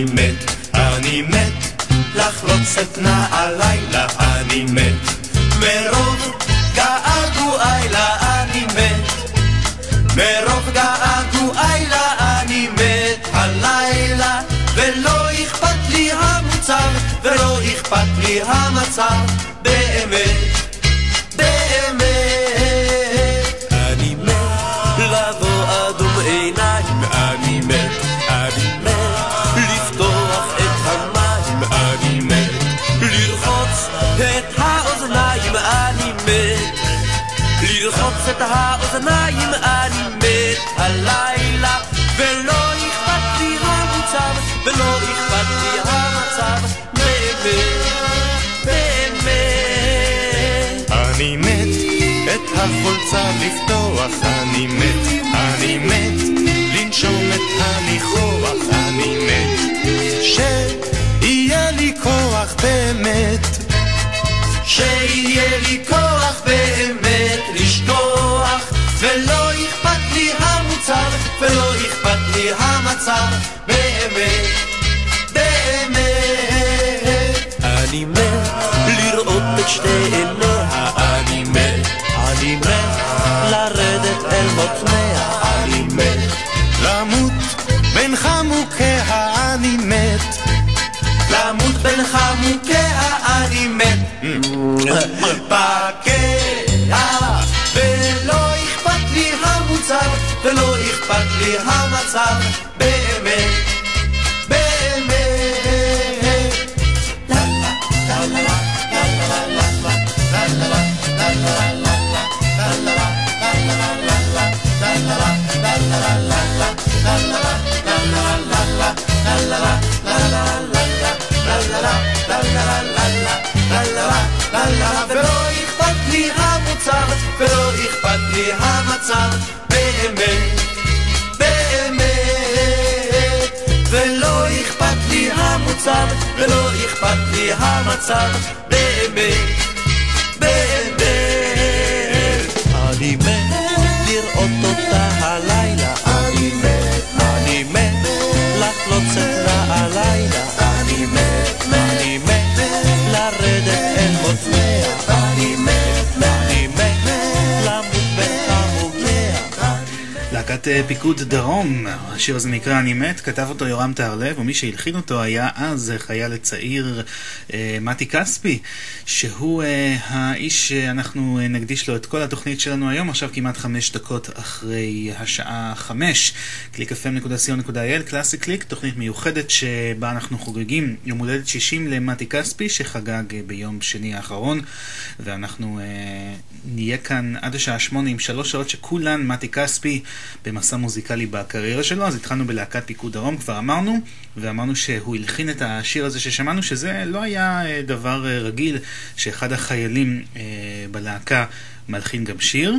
אני מת, אני מת לחלוץ את נעלילה, אני מת. מרוב געגועי לה, אני מת. מרוב געגועי לה, אני מת הלילה ולא אכפת לי המוצר ולא אכפת לי המצב באמת האוזניים אני מת הלילה ולא אכפת לי המוצב ולא אכפת לי המצב באמת, באמת. אני מת את החולצה לפתוח אני מת, אני מת לנשום את הניחוח אני מת שיהיה לי כוח באמת. שיהיה המצב באמת, באמת. אני מת לראות את שתי עיניה. אני מת, אני מת לרדת אל מותניה. אני מת למות בין חמוקיה. אני מת למות בין חמוקיה. אני מת פקח ולא אכפת לי המוצר ולא אכפת לי המצב ולא אכפת לי המצב, באמת. להקת אה, פיקוד דרום, השיר הזה נקרא אני מת, כתב אותו יורם טהרלב, ומי שהלחין אותו היה אז חייל צעיר מתי כספי, שהוא אה, האיש שאנחנו אה, נקדיש לו את כל התוכנית שלנו היום, עכשיו כמעט חמש דקות אחרי השעה חמש. www.clickfm.co.il, קלאסי קליק, תוכנית מיוחדת שבה אנחנו חוגגים יום הולדת 60 למתי כספי, שחגג אה, ביום שני האחרון, ואנחנו אה, נהיה כאן עד השעה שמונה עם שלוש שעות שכולן מתי כספי במסע מוזיקלי בקריירה שלו, אז התחלנו בלהקת פיקוד דרום, כבר אמרנו, ואמרנו שהוא הלחין את השיר הזה ששמענו, שזה לא היה אה, דבר אה, רגיל שאחד החיילים אה, בלהקה מלחין גם שיר.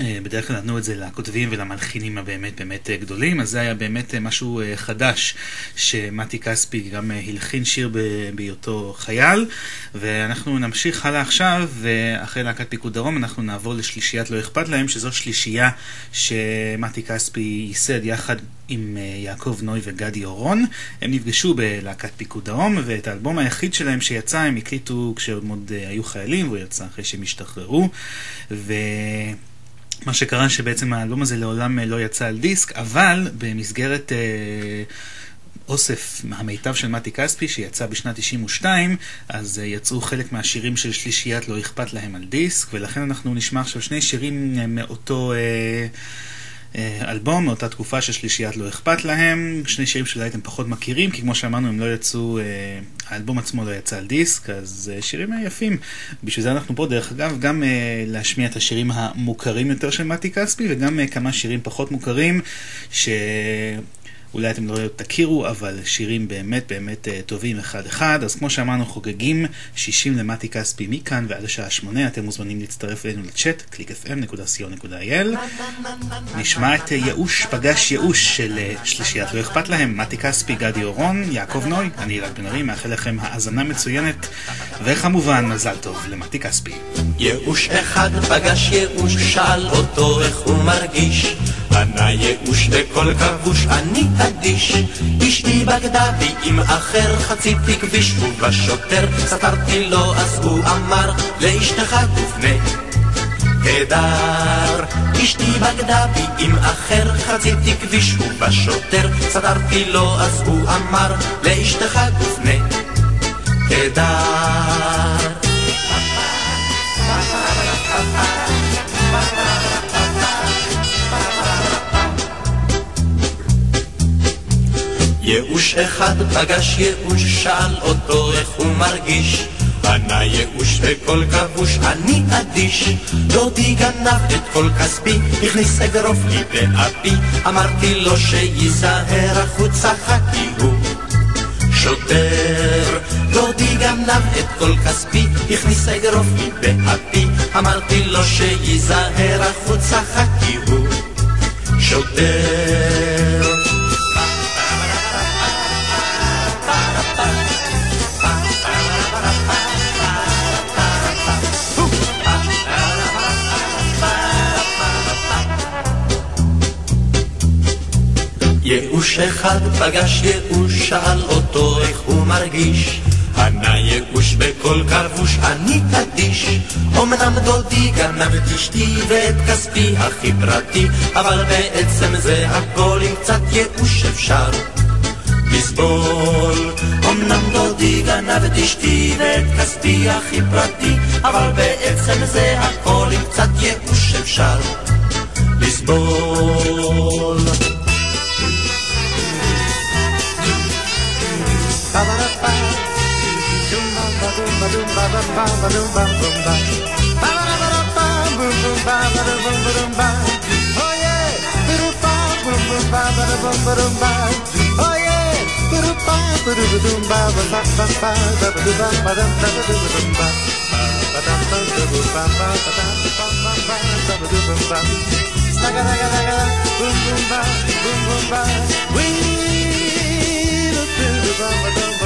אה, בדרך כלל נתנו את זה לכותבים ולמלחינים הבאמת באמת אה, גדולים, אז זה היה באמת אה, משהו חדש שמתי כספי גם הלחין שיר בהיותו חייל, ואנחנו נמשיך הלאה עכשיו, ואחרי להקת פיקוד דרום אנחנו נעבור לשלישיית לא אכפת להם, שזו שלישייה שמתי כספי ייסד יחד עם יעקב נוי וגדי אורון. הם נפגשו בלהקת פיקוד דרום, ואת האלבום היחיד שלהם שיצא הם הקליטו כשהם עוד היו חיילים, והוא יצא אחרי שהם השתחררו. ו... מה שקרה שבעצם האלבום הזה לעולם לא יצא על דיסק, אבל במסגרת אה, אוסף המיטב של מתי כספי שיצא בשנת 92, אז אה, יצאו חלק מהשירים של שלישיית לא אכפת להם על דיסק, ולכן אנחנו נשמע עכשיו שני שירים מאותו... אה, אלבום מאותה תקופה של שלישיית לא אכפת להם, שני שירים שאולי אתם פחות מכירים, כי כמו שאמרנו הם לא יצאו, האלבום עצמו לא יצא על דיסק, אז שירים יפים. בשביל זה אנחנו פה, דרך אגב, גם להשמיע את השירים המוכרים יותר של מתי כספי, וגם כמה שירים פחות מוכרים, ש... אולי אתם לא תכירו, אבל שירים באמת באמת אה, טובים אחד-אחד. אז כמו שאמרנו, חוגגים 60 למטי כספי מכאן ועד השעה 8. אתם מוזמנים להצטרף אלינו לצ'אט, www.clickfm.co.il. נשמע את אה, ייאוש פגש ייאוש של אה, שלישיית לא אכפת להם, מטי כספי, גדי אורון, יעקב נוי, אני אלעד בן ארי, מאחל לכם האזנה מצוינת, וכמובן מזל טוב למטי כספי. ייאוש אחד פגש ייאוש, שאל אותו איך הוא מרגיש. ענה ייאוש בקול כבוש, אני אדיש. אשתי בגדה בי עם אחר, חציתי כביש ובשוטר סתרתי לו, אז הוא אמר לאשתך גופנה. תדר, אשתי בגדה בי עם אחר, חציתי כביש ובשוטר סתרתי לו, אז הוא אמר לאשתך גופנה. תדר. ייאוש אחד פגש ייאוש, שאל אותו איך הוא מרגיש. ענה ייאוש בקול כבוש, אני אדיש. דודי גנב את כל כספי, הכניס אגרוף לי באפי, אמרתי לו שייזהר החוצה חכי הוא. שוטר, דודי גנב את כל כספי, הכניס אגרוף לי באפי, אמרתי לו שייזהר החוצה חכי הוא. שוטר ייאוש אחד פגש ייאוש, שאל אותו איך הוא מרגיש. ענה ייאוש בקול כבוש, אני אדיש. אמנם דודי גנב את אשתי ואת כספי הכי פרטי, אבל בעצם זה הכל עם קצת ייאוש אפשר. לסבול. אמנם דודי גנב את אשתי ואת כספי הכי פרטי, אבל בעצם זה הכל עם קצת ייאוש אפשר לסבול. Boom boom ba, boom boom ba, we רגע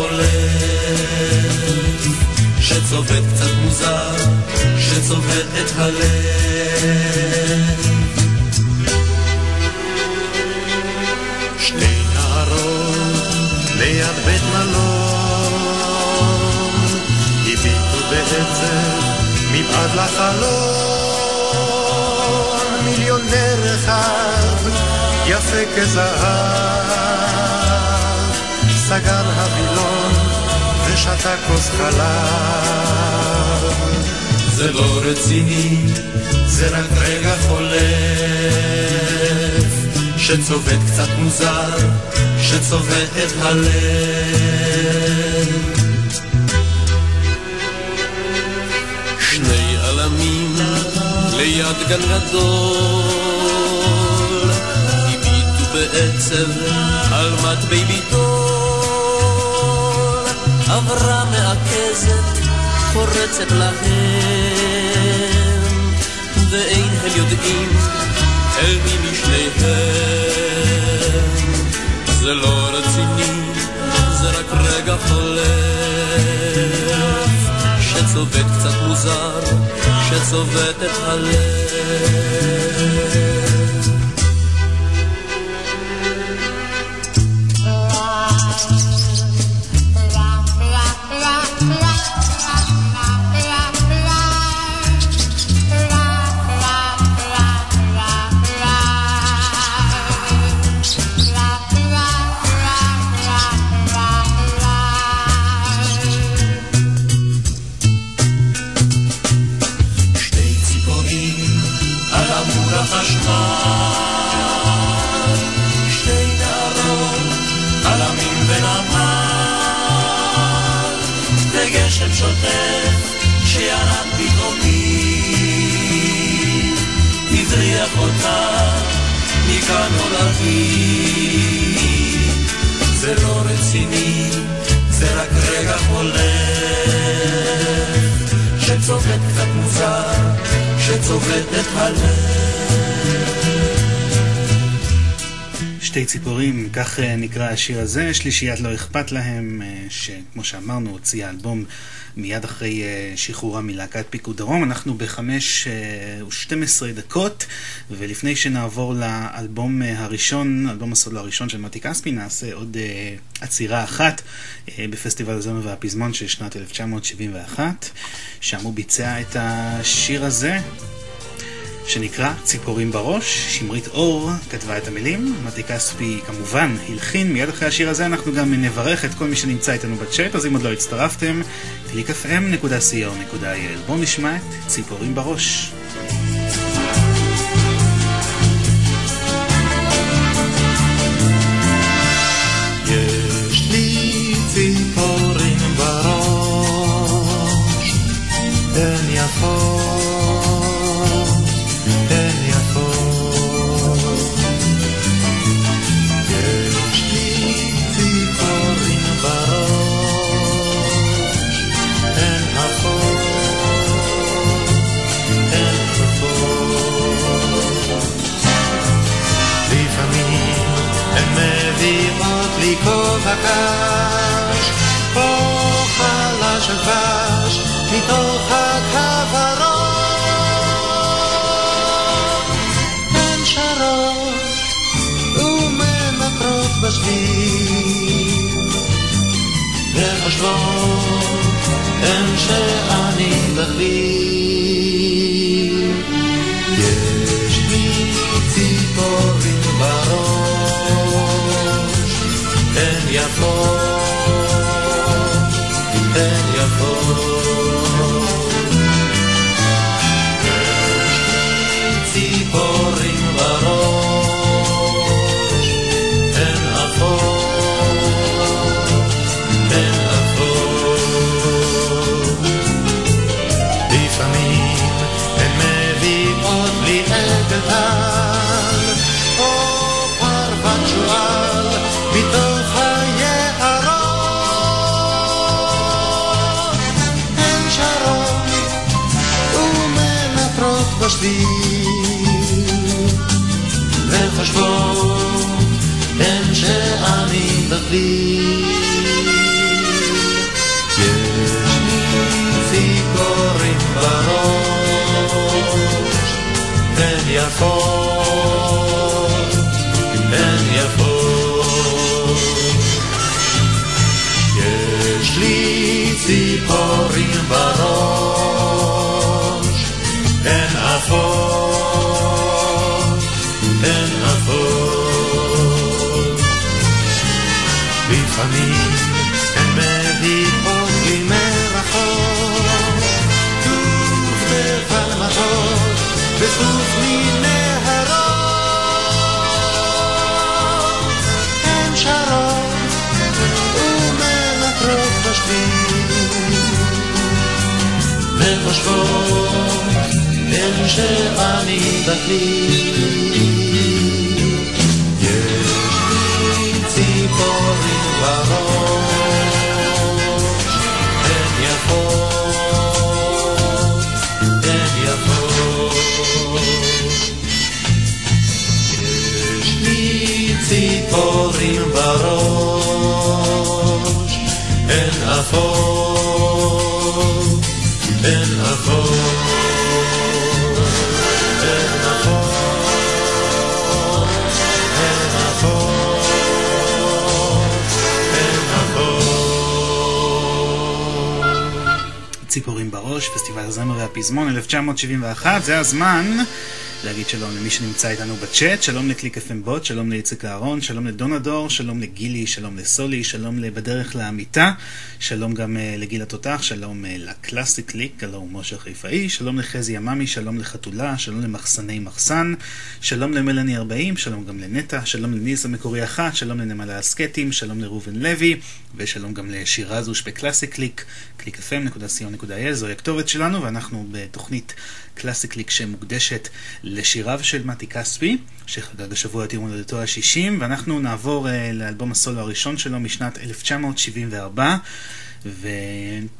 חולף, שצובט קצת מוזר, שצובט את הלב. שני נערות ליד בית מלון, הביטו בעצם מבעד לחלון, מיליונר אחד, יפה כזהב. סגר הווילון ושתה כוס חלב. זה לא רציני, זה רק רגע חולף, שצובט קצת מוזר, שצובט את הלב. שני עלמים ליד גן גדול, בעצב על מטבי ביטול עברה מעכזת פורצת להם ואין הם יודעים אל מי משניהם. זה לא רציני זה רק רגע חולף שצובט קצת מוזר שצובט את הלב זה לא רציני, זה רק רגע חולף, שצובט קצת מוזר, שצובט את הלב. שתי ציפורים, כך אה, נקרא השיר הזה, שלישיית לא אכפת להם, אה, שכמו שאמרנו הוציאה אלבום מיד אחרי uh, שחרורה מלהקת פיקוד דרום. אנחנו בחמש uh, ושתים עשרה דקות, ולפני שנעבור לאלבום uh, הראשון, אלבום הסולו הראשון של מתי כספי, נעשה עוד עצירה אחת בפסטיבל הזמר והפזמון של שנת 1971, שם הוא ביצע את השיר הזה. שנקרא ציפורים בראש. שמרית אור כתבה את המילים, מתי כספי כמובן הלחין. מיד אחרי השיר הזה אנחנו גם נברך את כל מי שנמצא איתנו בצ'אט, אז אם עוד לא הצטרפתם, www.clickfm.co.il בואו נשמע את ציפורים בראש. הקש, פה חלש של דבש, מתוך הכוורות. הן שרות וממכרות בשביל, וחושבות הן שאני בכלי. הן בשביל וחושבות הן שאני בכלי יש לי ציפורים בראש הן יפות הן יפות יש לי ציפורים בראש עפות, הן עפות. לפעמים הן מביאות לי מרחוק, טוב בפלמחות, בסוף מנהרות. הן שרות ומנטרות בשביל, וחושבות בין שאני דקליט. יש לי ציפורים בראש, הן יפות, הן יפות. יש לי ציפורים בראש, הן עפות. ציפורים בראש, פסטיבל הזמר והפזמון 1971, זה הזמן להגיד שלום למי שנמצא איתנו בצ'אט, שלום לקליק FM בוט, שלום לאיציק אהרון, שלום לדונדור, שלום לגילי, שלום לסולי, שלום לבדרך לאמיתה, שלום גם uh, לגיל התותח, שלום uh, לקלאסי קליק, הלו משה חיפאי, שלום לחזי יממי, שלום לחתולה, שלום למחסני מחסן, שלום למלאני 40, שלום גם לנטע, שלום לניס המקורי אחת, שלום לנמלה הסקטים, שלום לראובן לוי, ושלום גם לשירה זוש בקלאסי קליק, www.clickfm.co.il, זוהי הכתובת שלנו, ואנחנו בתוכנית קלאסי קליק שמוקדשת לשיריו של מתי כספי, שחגג השבוע את יום הולדתו ה-60, ואנחנו נעבור uh, לאלבום הסולו הראשון שלו משנת 1974, then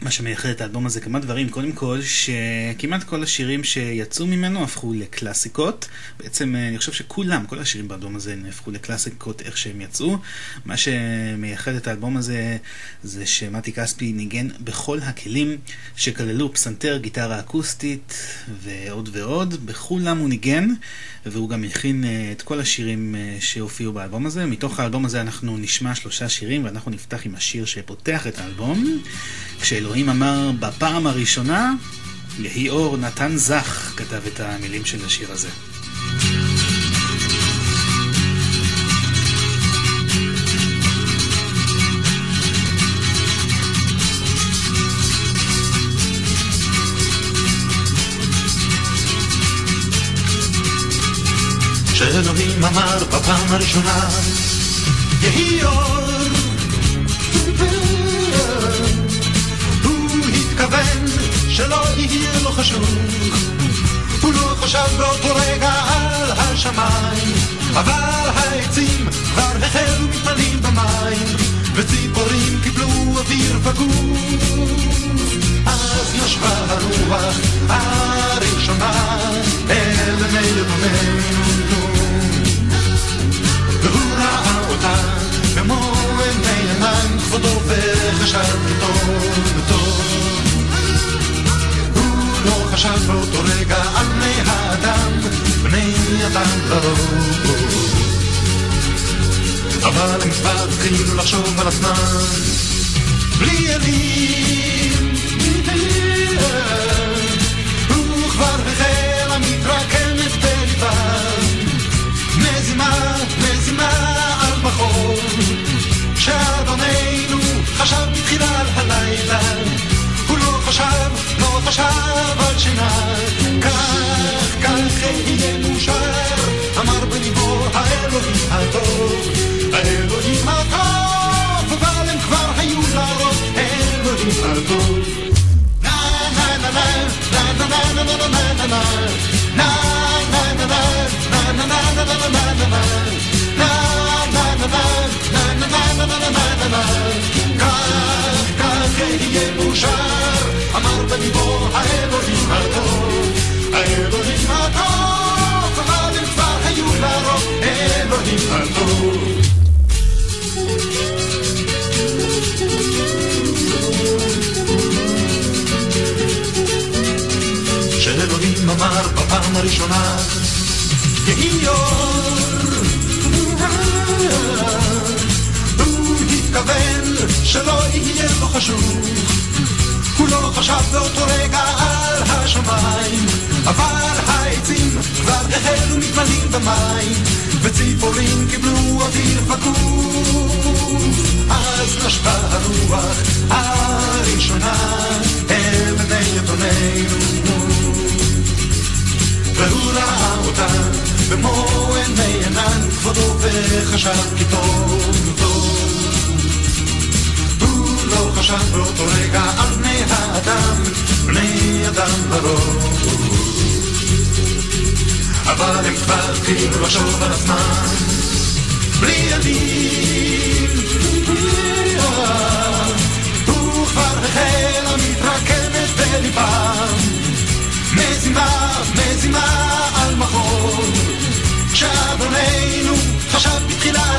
מה שמייחד את האלבום הזה כמה דברים, קודם כל שכמעט כל השירים שיצאו ממנו הפכו לקלאסיקות, בעצם אה, אני חושב שכולם, כל השירים באלבום הזה הפכו לקלאסיקות איך שהם יצאו, מה שמייחד את האלבום הזה זה שמתי כספי ניגן בכל הכלים שכללו פסנתר, גיטרה אקוסטית ועוד ועוד, בכולם הוא ניגן והוא גם הכין אה, את כל השירים אה, שהופיעו באלבום הזה, מתוך האלבום הזה אנחנו נשמע שלושה שירים ואנחנו נפתח עם השיר שפותח את האלבום כשאלוהים אמר בפעם הראשונה, יהי אור נתן זך כתב את המילים של השיר הזה. שאלוהים אמר בפעם הראשונה, יהי אור התכוון שלא יהיה לו חשוב. הוא לא חשב באותו רגע על השמיים, אבל העצים כבר החלו מתמלאים במים, וציפורים קיבלו אוויר פגור. אז נשבה הרוח הראשונה אל עיני לבוננו, והוא ראה אותה במו עיני עיניים כבודו וחשב טוב טוב. חשב באותו רגע על בני האדם, בני אדם לרוב. אבל הם כבר התחילו לחשוב על עצמם, בלי אלים, הוא כבר החלה מתרקמת בליבם, מזימה, מזימה על בחור, שאדוננו חשב בתחילה על הלילה, לא חשב, לא חשב על שינה, כך, כך יהיה מאושר, אמר בליבו האלוהים הטוב, האלוהים הטוב, אבל הם כבר היו לרוב, האלוהים הטוב. נה נה נה נה נה נה נה נה נה נה נה כך, כך יהיה מאושר אמר בליבו האלוהים הטוב, האלוהים הטוב, אבל הם כבר היו לרוב, אלוהים הטוב. שאלוהים אמר בפעם הראשונה, יהי אור. התכוון שלא יהיה לו חשוב. הוא לא חשב באותו רגע על השמיים, אבל העצים כבר החלו מתמלאים במים, וציפורים קיבלו אוויר פגור. אז נשבה הרוח הראשונה אל בני יתוננו, והוא ראה אותה במו עיני עינן כבודו וחשב כי טוב לא חשב באותו רגע על בני האדם, בני אדם לרוב. אבל הם כבר התחילו לחשוב על עצמם, בלי ידים. הוא כבר החל המתרקמת בליבם, מזימה, מזימה על מחור, כשאדוננו חשב בתחילה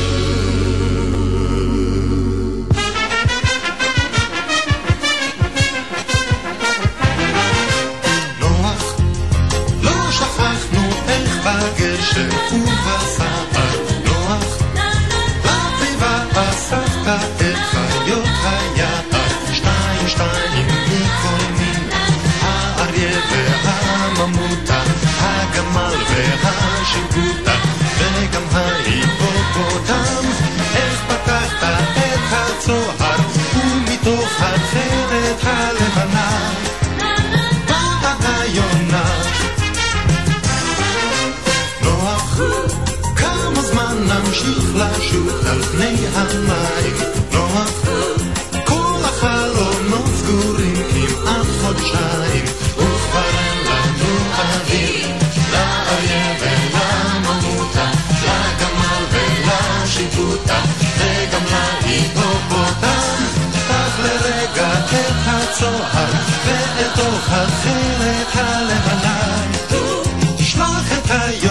בגשם ובסער נוח, אבי והסבתא את לשוט על פני המים. נוח כל החלונות סגורים כמעט חודשיים. וכבר אין לנו אוויר לאריה ולממותה לגמל ולשיטוטה וגם להיפופוטם פתח לרגע את הצוהר ואת אור החלק הלבנה. שלח את היום.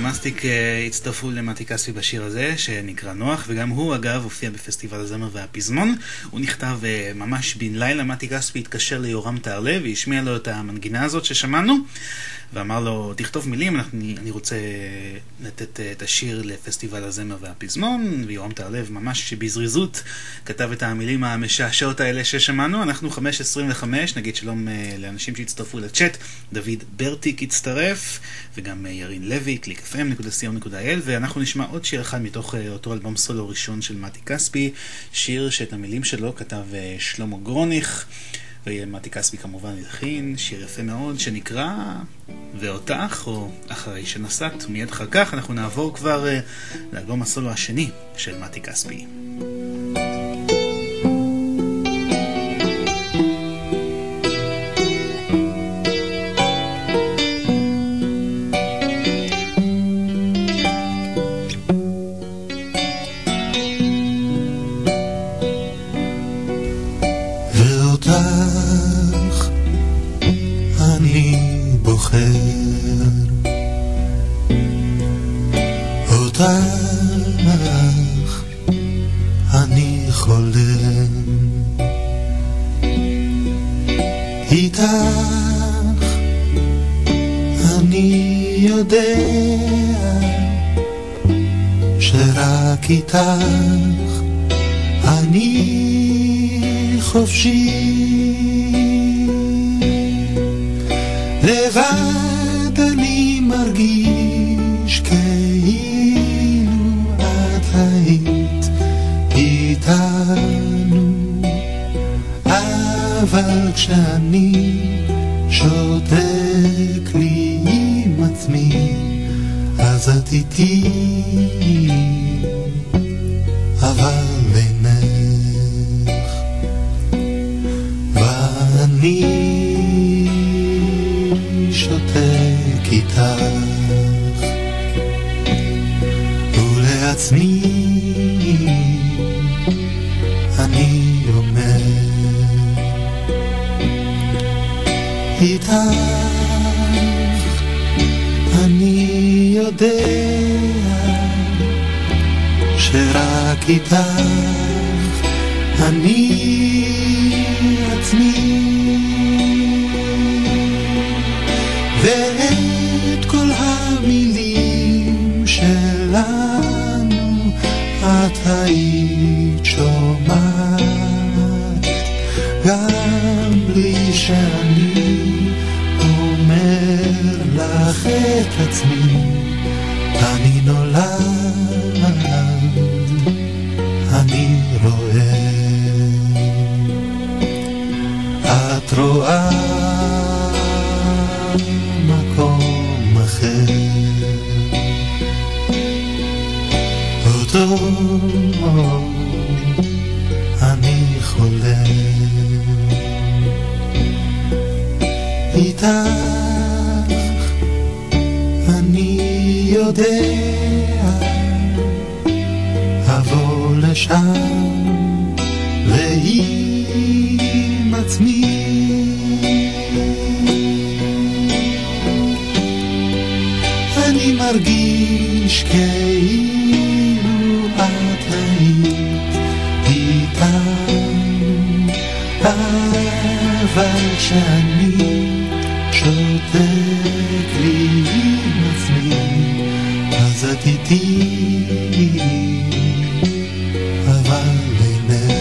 מסטיק אה, הצטרפו למתי כספי בשיר הזה, שנקרא נוח, וגם הוא אגב הופיע בפסטיבל הזמר והפזמון. הוא נכתב אה, ממש בן לילה, מתי כספי התקשר ליורם טהרלב והשמיע לו את המנגינה הזאת ששמענו. ואמר לו, תכתוב מילים, אני, אני רוצה לתת את השיר לפסטיבל הזמר והפזמון, ויורם טהרלב ממש בזריזות כתב את המילים המשעשעות האלה ששמענו. אנחנו 5.25, נגיד שלום אה, לאנשים שהצטרפו לצ'אט, דוד ברטיק הצטרף, וגם אה, ירין לוי, www.clickfm.co.il, ואנחנו נשמע עוד שיר אחד מתוך אה, אותו אלבום סולו ראשון של מתי כספי, שיר שאת המילים שלו כתב שלמה גרוניך. ומתי כספי כמובן הלחין, שיר יפה מאוד שנקרא ואותך, או אחרי שנסעת, מיד אחר כך אנחנו נעבור כבר uh, לאלבום הסולו השני של מתי כספי. איתך אני יודע שרק איתך אני חופשי. לבד אבל כשאני שותק לי עם עצמי, אז את איתי, אבל אינך, ואני שותק איתך, ולעצמי איתך אני יודע שרק איתך לך את עצמי אבל כשאני שותק לי עם עצמי, אז את איתי, אבל אינך.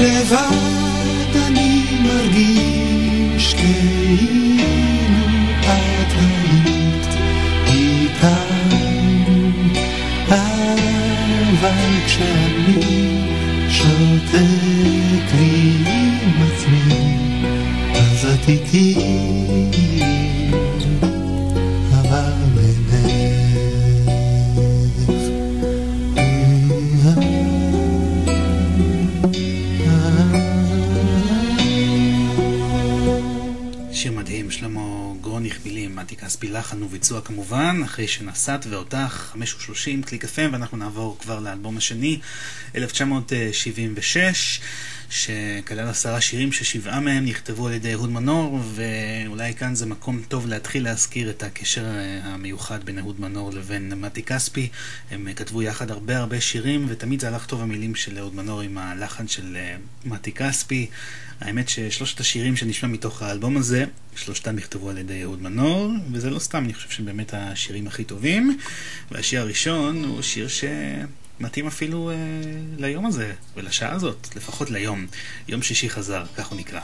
לבד אני מרגיש כאילו את היית איתם, אבל כשאני שותק לחן וביצוע כמובן, אחרי שנסעת ואותך, 5.30 קליק FM, ואנחנו נעבור כבר לאלבום השני, 1976, שכלל עשרה שירים ששבעה מהם נכתבו על ידי אהוד מנור, ואולי כאן זה מקום טוב להתחיל להזכיר את הקשר אה, המיוחד בין אהוד מנור לבין מתי כספי. הם אה, כתבו יחד הרבה הרבה שירים, ותמיד זה הלך טוב המילים של אהוד מנור עם הלחן של אה, מתי כספי. האמת ששלושת השירים שנשמע מתוך האלבום הזה, שלושתם נכתבו על ידי אהוד מנור, וזה לא סתם, אני חושב שהם באמת השירים הכי טובים. והשיר הראשון הוא שיר שמתאים אפילו אה, ליום הזה, ולשעה הזאת, לפחות ליום. יום שישי חזר, כך הוא נקרא.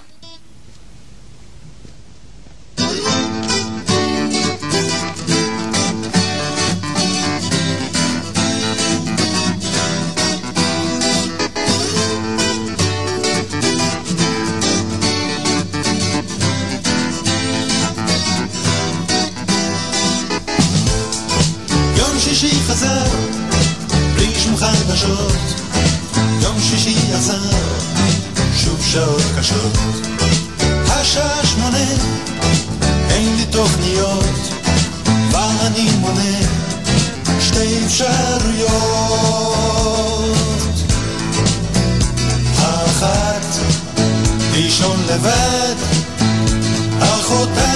יום שעות קשות. השעה שמונה, אין לי תוכניות, ואני מונה שתי אפשרויות. האחת, לישון לבד, אחותה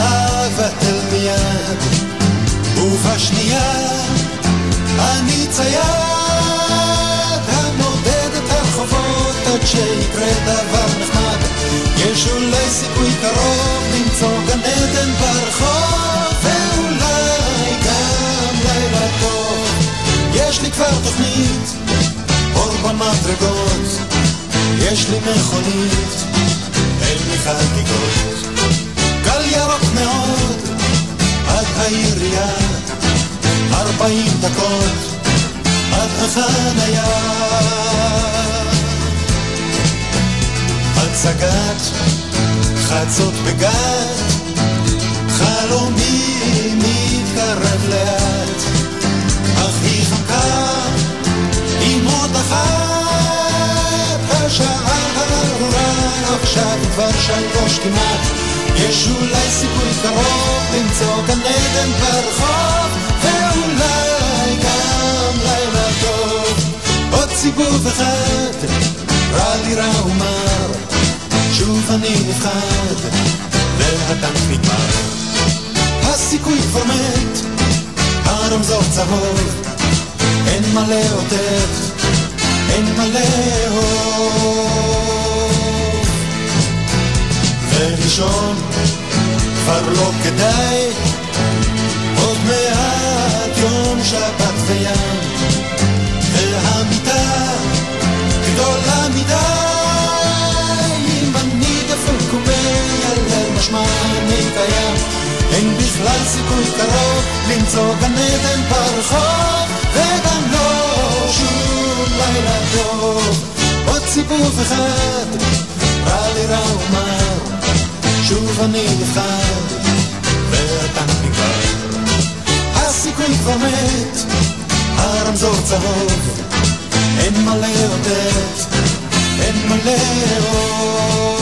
אהבת אל מיד. ובשנייה אני צייד שיקרה דבר נחמד. יש אולי סיכוי קרוב למצוא גן עדן ברחוב ואולי גם לילה טוב. יש לי כבר תוכנית אור במדרגות. יש לי מכונית אל מחגיגות גל ירוק מאוד עד העירייה. ארבעים דקות עד החניה הצגת חצות בגת חלומי מתקרב לאט. אך היא חמקה עם עוד אחת השעה הארורה עכשיו כבר שלוש כמעט. יש אולי סיכוי קרוב למצוא גן עדן ברחוב ואולי גם לילה טוב. עוד סיבוב אחד רע לי רע ומר שוב אני נפחד והטנק נגמר. הסיכוי כבר מת הרמזור צהוב אין מה לאותת אין מה לאהוב. ולישון כבר לא כדאי עוד מעט יום שבת וים והמיטה גדולה משמע אני קיים אין בכלל סיכוי קרוב למצוא גן עדן ברחוב וגם לא שום לילה טוב עוד סיבוב אחד רע לי רע ומר שוב אני אחד, ואתה נגמר. הסיכוי כבר מת, הרמזור צהוב, אין מה לאותת, אין מה לאהוב.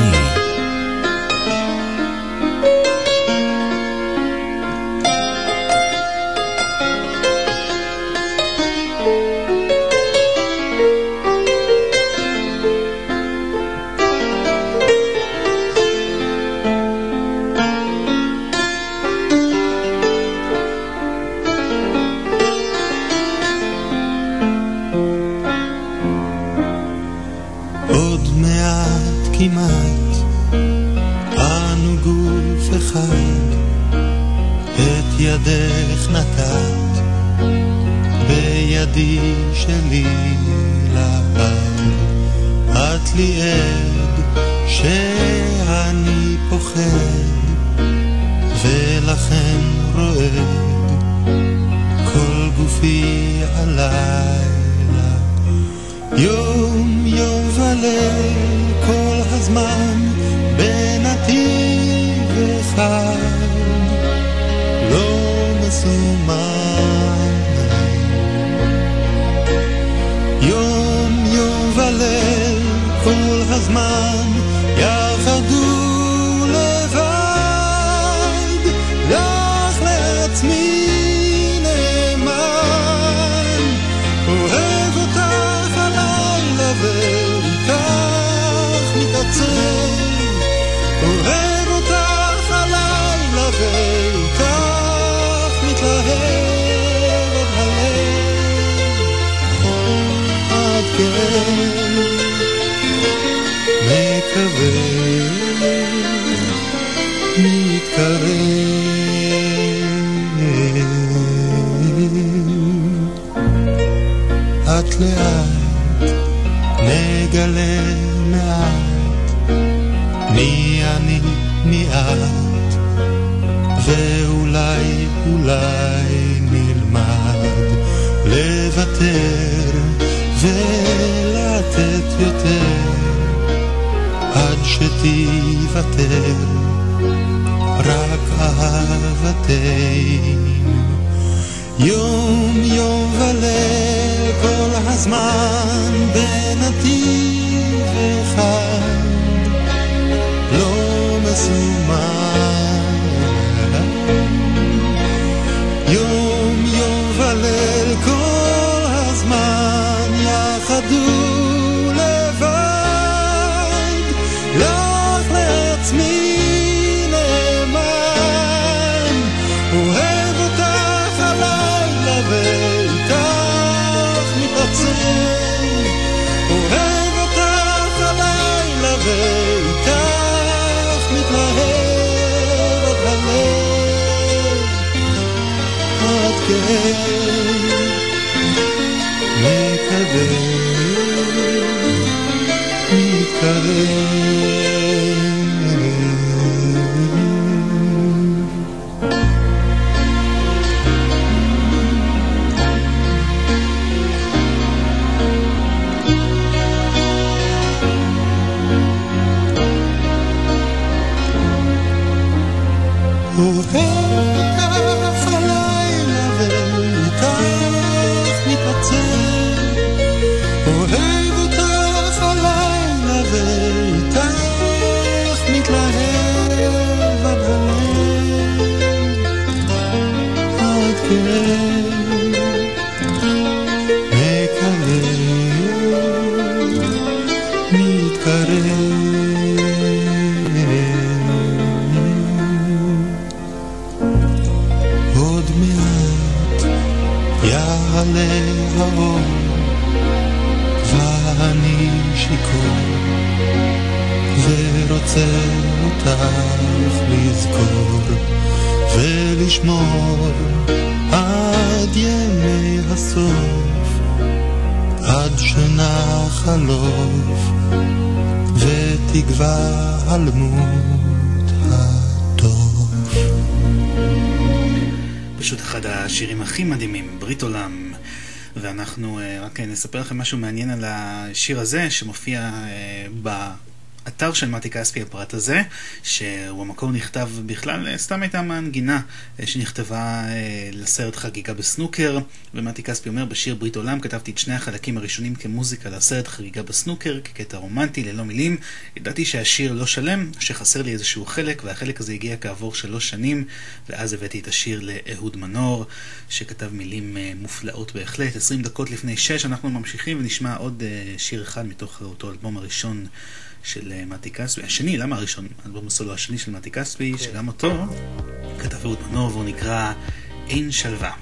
משהו מעניין על השיר הזה, שמופיע אה, באתר של מתי כספי, הפרט הזה, שהוא המקור נכתב בכלל, אה, סתם הייתה מנגינה אה, שנכתבה לסרט חגיגה בסנוקר, ומתי כספי אומר, בשיר ברית עולם כתבתי את שני החלקים הראשונים כמוזיקה לסרט חגיגה בסנוקר, כקטע רומנטי, ללא מילים. ידעתי שהשיר לא שלם, שחסר לי איזשהו חלק, והחלק הזה הגיע כעבור שלוש שנים, ואז הבאתי את השיר לאהוד מנור. שכתב מילים אה, מופלאות בהחלט. 20 דקות לפני 6 אנחנו ממשיכים ונשמע עוד אה, שיר אחד מתוך אותו אלבום הראשון של אה, מתי כספי. השני, למה הראשון? אלבום הסולו השני של מתי כספי, כן. שגם אותו כתב אהוד מנור והוא נקרא אין שלווה.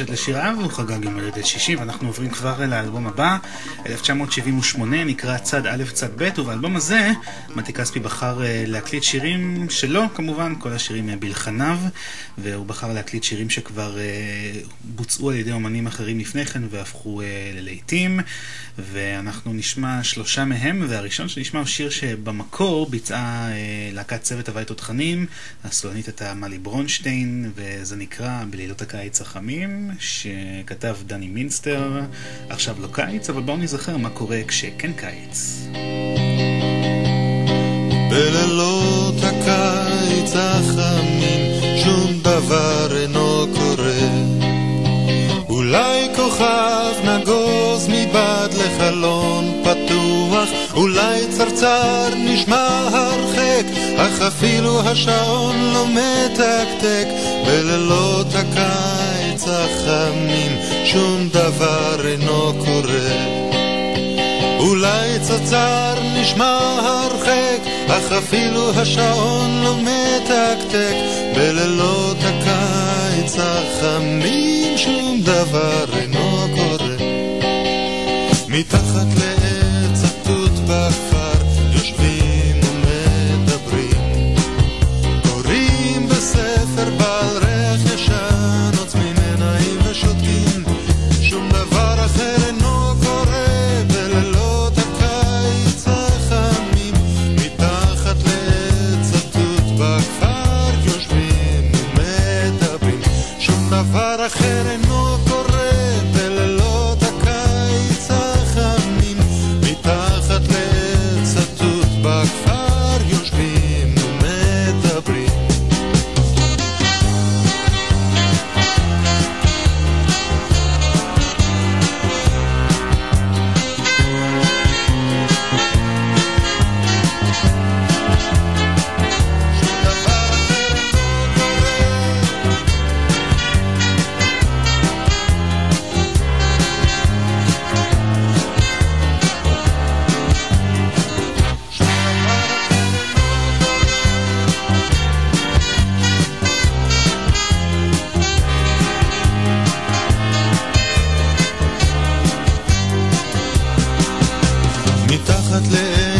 מוקדשת לשיריו, הוא חגג יום הולדת 60, ואנחנו עוברים כבר לאלבום הבא, 1978, נקרא צד א' צד ב', ובאלבום הזה מתי כספי בחר אה, להקליט שירים שלו, כמובן, כל השירים בלחניו, והוא בחר להקליט שירים שכבר אה, בוצעו על ידי אומנים אחרים לפני כן והפכו אה, ללהיטים. ואנחנו נשמע שלושה מהם, והראשון שנשמע הוא שיר שבמקור ביצעה אה, להקת צוות הווי תותחנים, הסולנית הייתה מלי ברונשטיין, וזה נקרא בלילות הקיץ החמים, שכתב דני מינסטר, עכשיו לא קיץ, אבל בואו נזכר מה קורה כשכן קיץ. בלילות הקיץ החמים שום דבר אולי צרצר נשמע הרחק, אך אפילו השעון לא מתקתק, בלילות הקיץ החמים שום דבר אינו קורה. אולי צרצר נשמע הרחק, אך אפילו השעון לא מתקתק, בלילות הקיץ החמים שום דבר אינו קורה. מתחת לעץ את לאט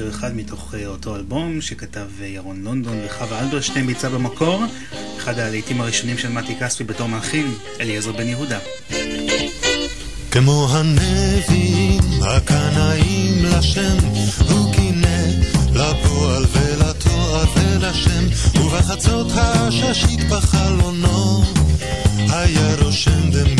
שיר אחד מתוך אה, אותו אלבום שכתב אה, ירון לונדון וחווה אלברשטיין ביצע במקור, אחד הלעיתים הראשונים של מתי כספי בתור מלחין, אליעזר בן יהודה. כמו הנביאים הקנאים לשם, הוא קינא לפועל ולתואר ולשם, ובחצות הששית בחלונו היה רושם במילונות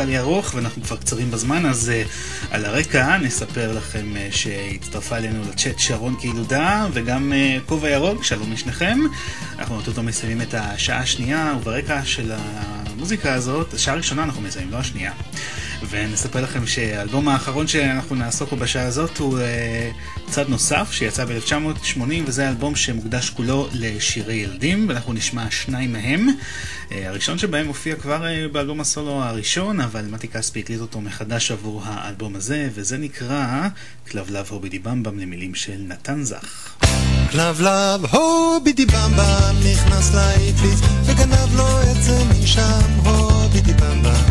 אינסטרומנטלי ארוך ואנחנו כבר קצרים בזמן, אז uh, על הרקע נספר לכם uh, שהצטרפה אלינו לצ'אט שרון קילודה וגם uh, כובע ירוק, שלום לשניכם. אנחנו אוטוטו מסיימים את השעה השנייה וברקע של המוזיקה הזאת, השעה הראשונה אנחנו מסיימים, לא השנייה. ונספר לכם שהאלבום האחרון שאנחנו נעסוק בו בשעה הזאת הוא uh, צד נוסף שיצא ב-1980 וזה אלבום שמוקדש כולו לשירי ילדים ואנחנו נשמע שניים מהם. Uh, הראשון שבהם הופיע כבר uh, באלבום הסולו הראשון אבל מתי כספי הקליט אותו מחדש עבור האלבום הזה וזה נקרא כלבלב הובידי במבם למילים של נתן זך. כלבלב הובידי במבם נכנס לאטליס וגנב לו את זה משם הובידי במבם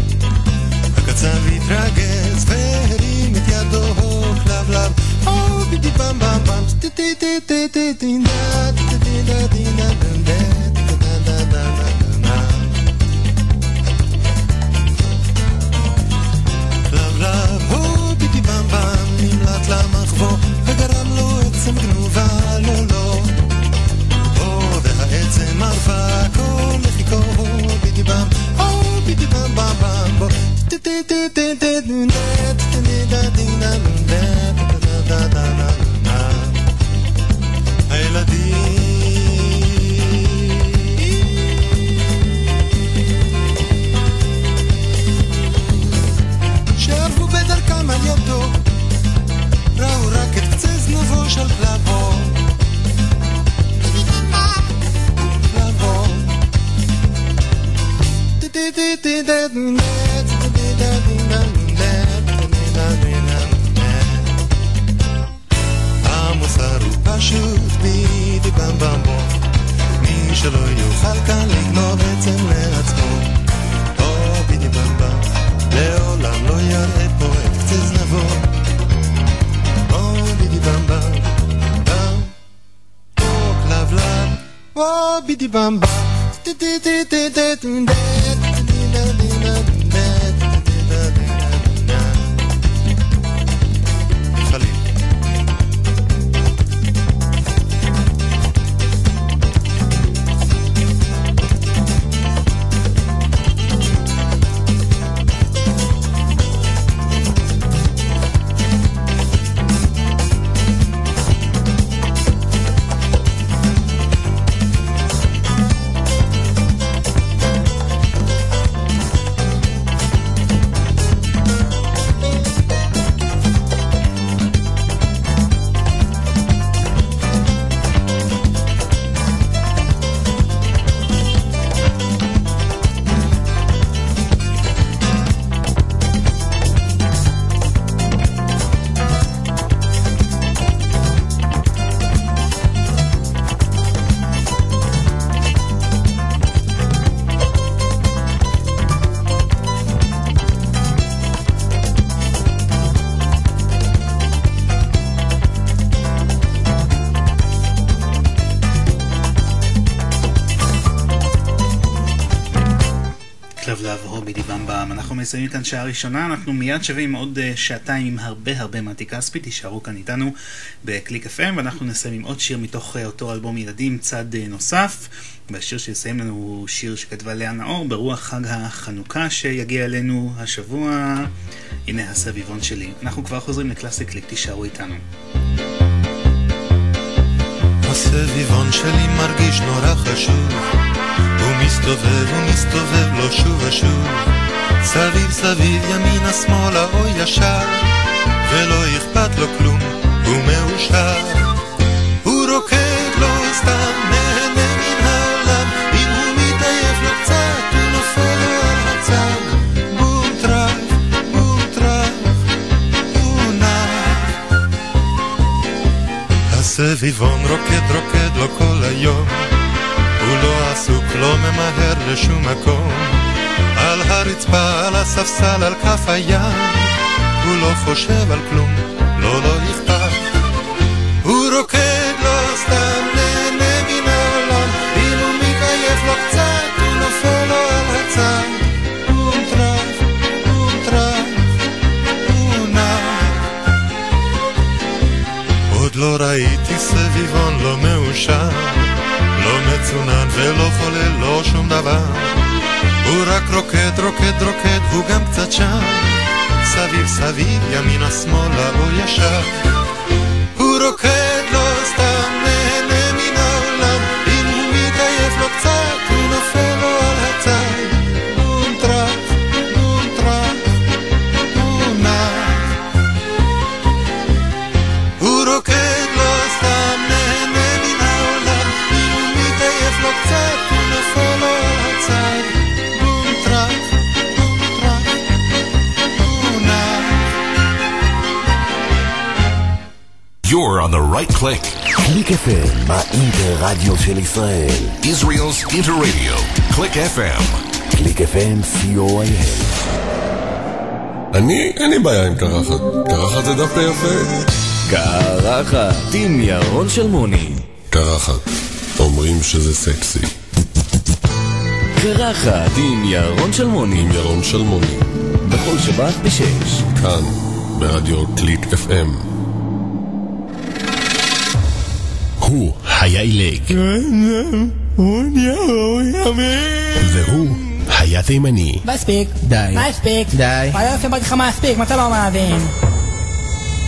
הקצב התרגז והרים את ידו כלבלב הובידי במבם טי טי טי טי עצם גנובה לא לא. או והעצם wam מסיימים כאן שעה ראשונה, אנחנו מיד שווים עוד uh, שעתיים עם הרבה הרבה מתי כספי, תישארו כאן איתנו בקליק FM ואנחנו נסיים עם עוד שיר מתוך uh, אותו אלבום ילדים, צד uh, נוסף. והשיר שיסיים לנו הוא שיר שכתבה לאה נאור ברוח חג החנוכה שיגיע אלינו השבוע, הנה הסביבון שלי. אנחנו כבר חוזרים לקלאסי קליק, תישארו איתנו. הסביבון שלי מרגיש נורא חשוב. הוא מסתובב, הוא מסתובב לו שוב ושוב סביב סביב ימינה שמאלה או ישר ולא אכפת לו כלום, הוא מאושר. הוא רוקד לא סתם נהנה מן העולם אם הוא מתעייף לו קצת הוא נופל לו על הצד. בום טראח, בום טראח, הוא נח הסביבון רוקד רוקד לו כל היום הוא לא עסוק, לא ממהר לשום מקום על הרצפה, על הספסל, על כף הים, הוא לא חושב על כלום, סביב סביב, ימינה שמאלה או ישר. קליק FM, האינטר-רדיו של ישראל. Israel's Interradio. Click FM. קליק FM, co.il. אני, אין לי בעיה עם קרחת. קרחת זה דווקא יפה. קרחת, עם ירון שלמוני. קרחת. אומרים שזה סקסי. קרחת, עם ירון שלמוני. עם ירון שלמוני. בכל שבת בשש. כאן, ברדיו קליק FM. היה עילג. והוא היה תימני. מספיק. די. מספיק. די. היה יפה אמרתי לך מספיק, מה אתה לא מאזין?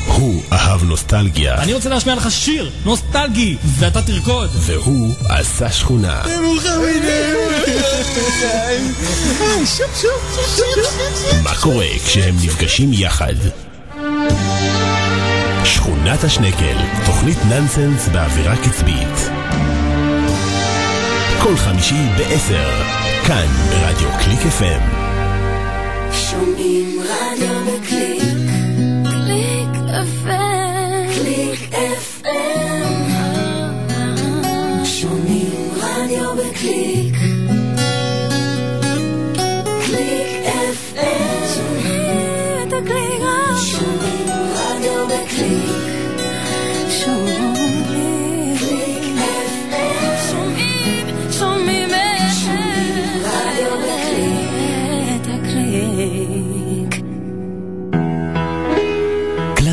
הוא אהב נוסטלגיה. אני רוצה להשמיע לך שיר נוסטלגי, ואתה תרקוד. והוא עשה שכונה. מה קורה כשהם נפגשים יחד? שכונת השנקל, תוכנית נונסנס באווירה קצבית. כל חמישי בעשר, כאן ברדיו קליק FM. שומעים רדיו בקליק, קליק FM, קליק FM. שומעים רדיו בקליק,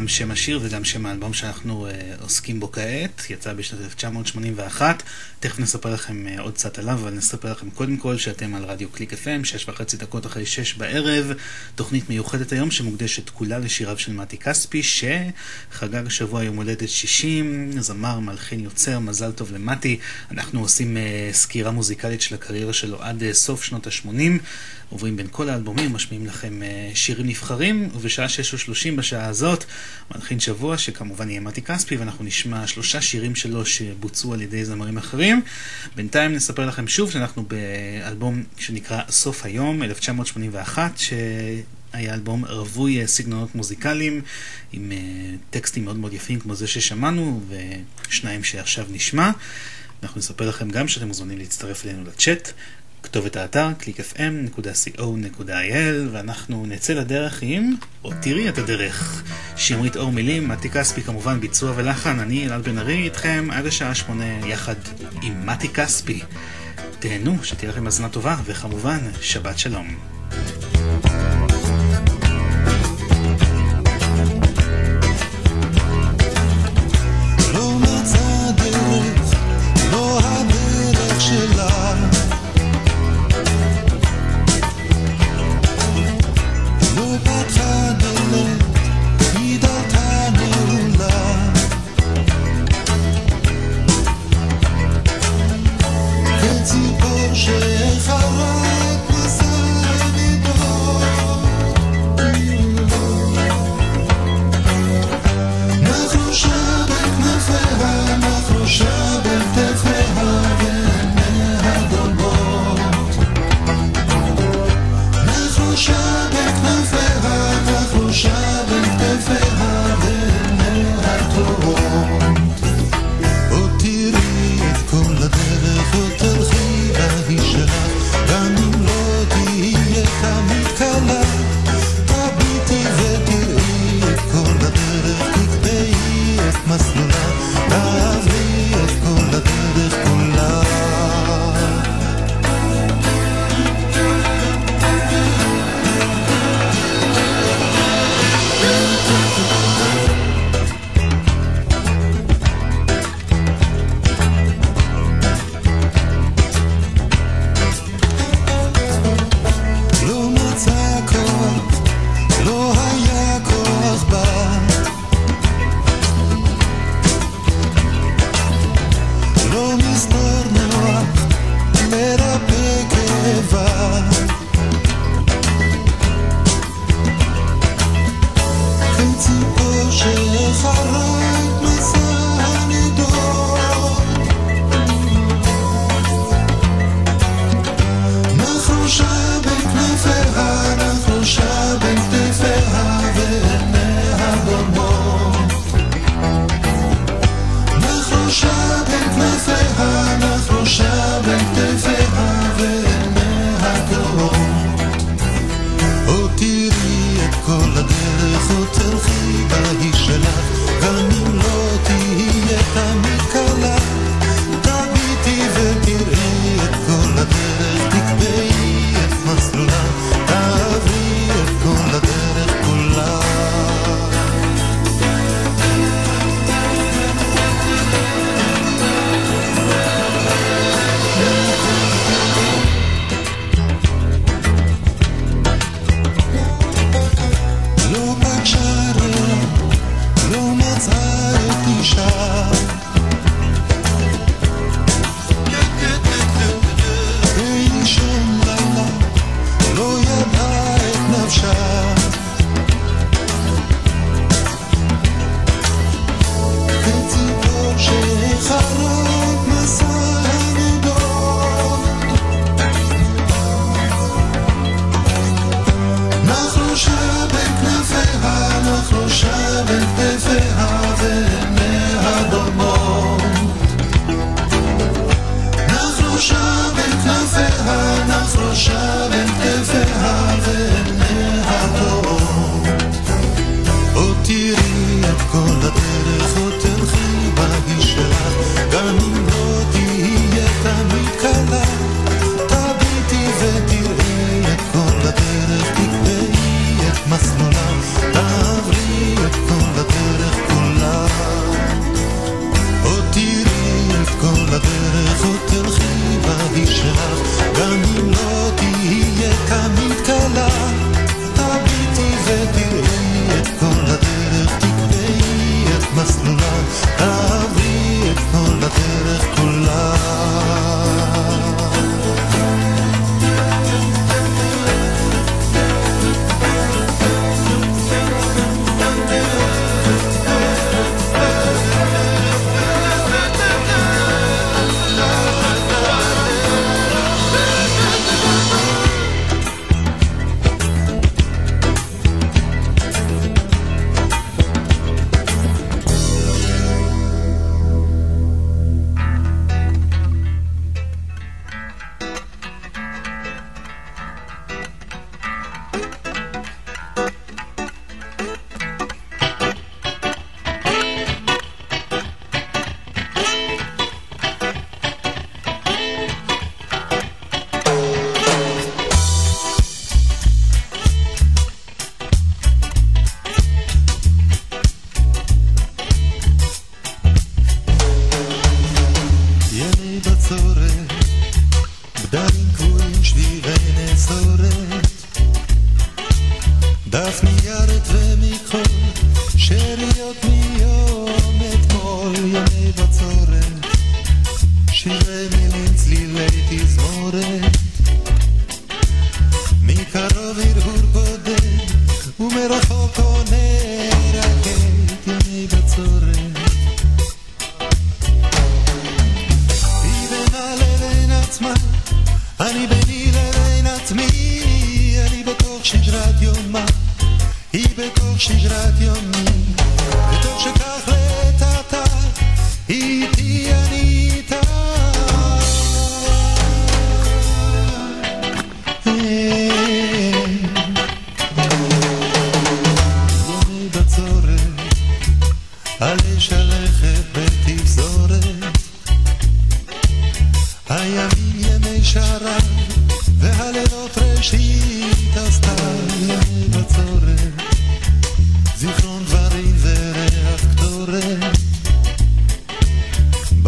גם שם השיר וגם שם האלבום שאנחנו uh, עוסקים בו כעת. יצא בשנת 1981. תכף נספר לכם uh, עוד קצת עליו, אבל נספר לכם קודם כל שאתם על רדיו קליק FM, שש וחצי דקות אחרי שש בערב. תוכנית מיוחדת היום שמוקדשת כולה לשיריו של מתי כספי, שחגג השבוע יום הולדת 60. זמר, מלחין, יוצר, מזל טוב למתי. אנחנו עושים uh, סקירה מוזיקלית של הקריירה שלו עד uh, סוף שנות ה-80. עוברים בין כל האלבומים, משמיעים לכם uh, שירים נבחרים, ובשעה 6:30 בשעה הזאת, מלחין שבוע, שכמובן יהיה מתי כספי, ואנחנו נשמע שלושה שירים שלו שבוצעו על ידי זמרים אחרים. בינתיים נספר לכם שוב שאנחנו באלבום שנקרא סוף היום, 1981, ש... היה אלבום רווי סגנונות מוזיקליים עם uh, טקסטים מאוד מאוד יפים כמו זה ששמענו ושניים שעכשיו נשמע. אנחנו נספר לכם גם שאתם מוזמנים להצטרף אלינו לצ'אט. כתובת האתר clickfm.co.il ואנחנו נצא לדרך עם או תראי את הדרך. שמרית אור מילים, מתי כספי כמובן ביצוע ולחן. אני אלעד בן ארי איתכם עד השעה שמונה יחד עם מתי כספי. תהנו, שתהיה לכם הזנה טובה וכמובן שבת שלום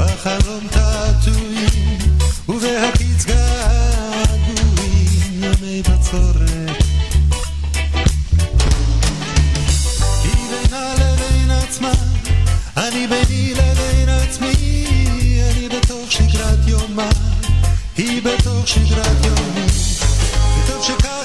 בחלום תעתועים ובהקיץ געגועים ימי בצורת. כי בינה לבין עצמה אני ביני לבין עצמי אני בתוך שגרת יומה היא בתוך שגרת יומי. וטוב שכך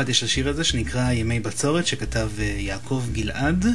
מאוד מיוחד יש לשיר הזה שנקרא ימי בצורת שכתב יעקב גלעד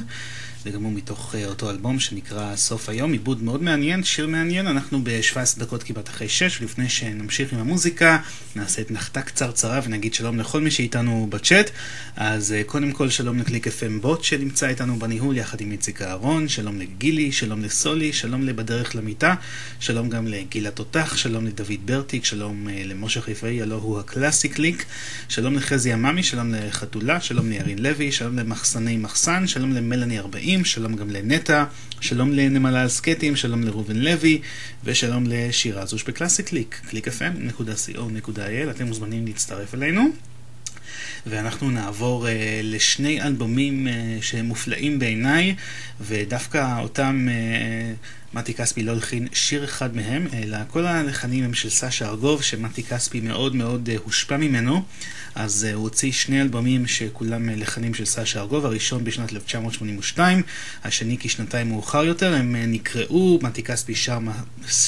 וגם הוא מתוך uh, אותו אלבום שנקרא סוף היום, עיבוד מאוד מעניין, שיר מעניין, אנחנו ב-17 דקות כמעט אחרי 6, ולפני שנמשיך עם המוזיקה, נעשה את נחתה קצרצרה ונגיד שלום לכל מי שאיתנו בצ'אט. אז uh, קודם כל שלום לקליק FM בוט שנמצא איתנו בניהול יחד עם איציק אהרון, שלום לגילי, שלום לסולי, שלום לבדרך למיטה, שלום גם לגילה תותח, שלום לדוד ברטיק, שלום uh, למשה חיפאי, הלו הוא הקלאסי קליק, שלום לחזי עממי, שלום לחתולה, שלום לירין לוי, שלום למחסני מחסן, שלום למלאני 40. הבאים, שלום גם לנטע, שלום לנמלה על סקטים, שלום לראובן לוי, ושלום לשירה זוש בקלאסי קליק, clickfm.co.il, אתם מוזמנים להצטרף אלינו. ואנחנו נעבור uh, לשני אלבומים uh, שהם מופלאים בעיניי, ודווקא אותם uh, מתי כספי לא הלחין שיר אחד מהם, אלא כל הלחנים הם של סשה ארגוב, שמתי כספי מאוד מאוד uh, הושפע ממנו. אז uh, הוא הוציא שני אלבומים שכולם uh, לחנים של סשה ארגוב, הראשון בשנת 1982, השני כשנתיים מאוחר יותר, הם נקראו, מתי כספי שר,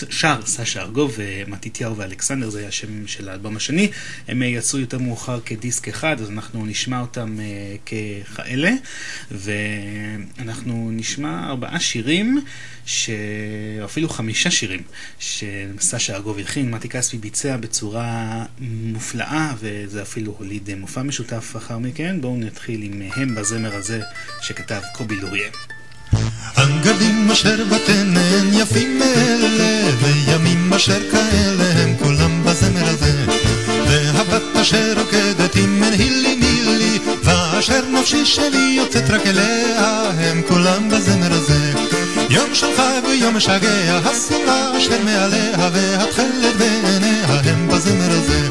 שר סשה ארגוב ומתיתיהו ואלכסנדר, זה היה השם של האלבום השני, הם יצאו יותר מאוחר כדיסק אחד, אז אנחנו נשמע אותם ככאלה, ואנחנו נשמע ארבעה שירים. ש... אפילו חמישה שירים שסשה ארגוב הלחין, מתי כספי ביצע בצורה מופלאה וזה אפילו הוליד מופע משותף אחר מכן. בואו נתחיל עם הם בזמר הזה שכתב קובי לוריה. אנגלים אשר בתנן יפים מאלה, וימים אשר כאלה הם כולם בזמר הזה. והבת אשר רוקדת עם מנהילי מילי, ואשר נפשי שלי יוצאת רק אליה, הם כולם בזמר הזה. יום של חג ויום משגע, השמלה אשר מעליה, והתכלת בעיניה, הם בזמר הזה.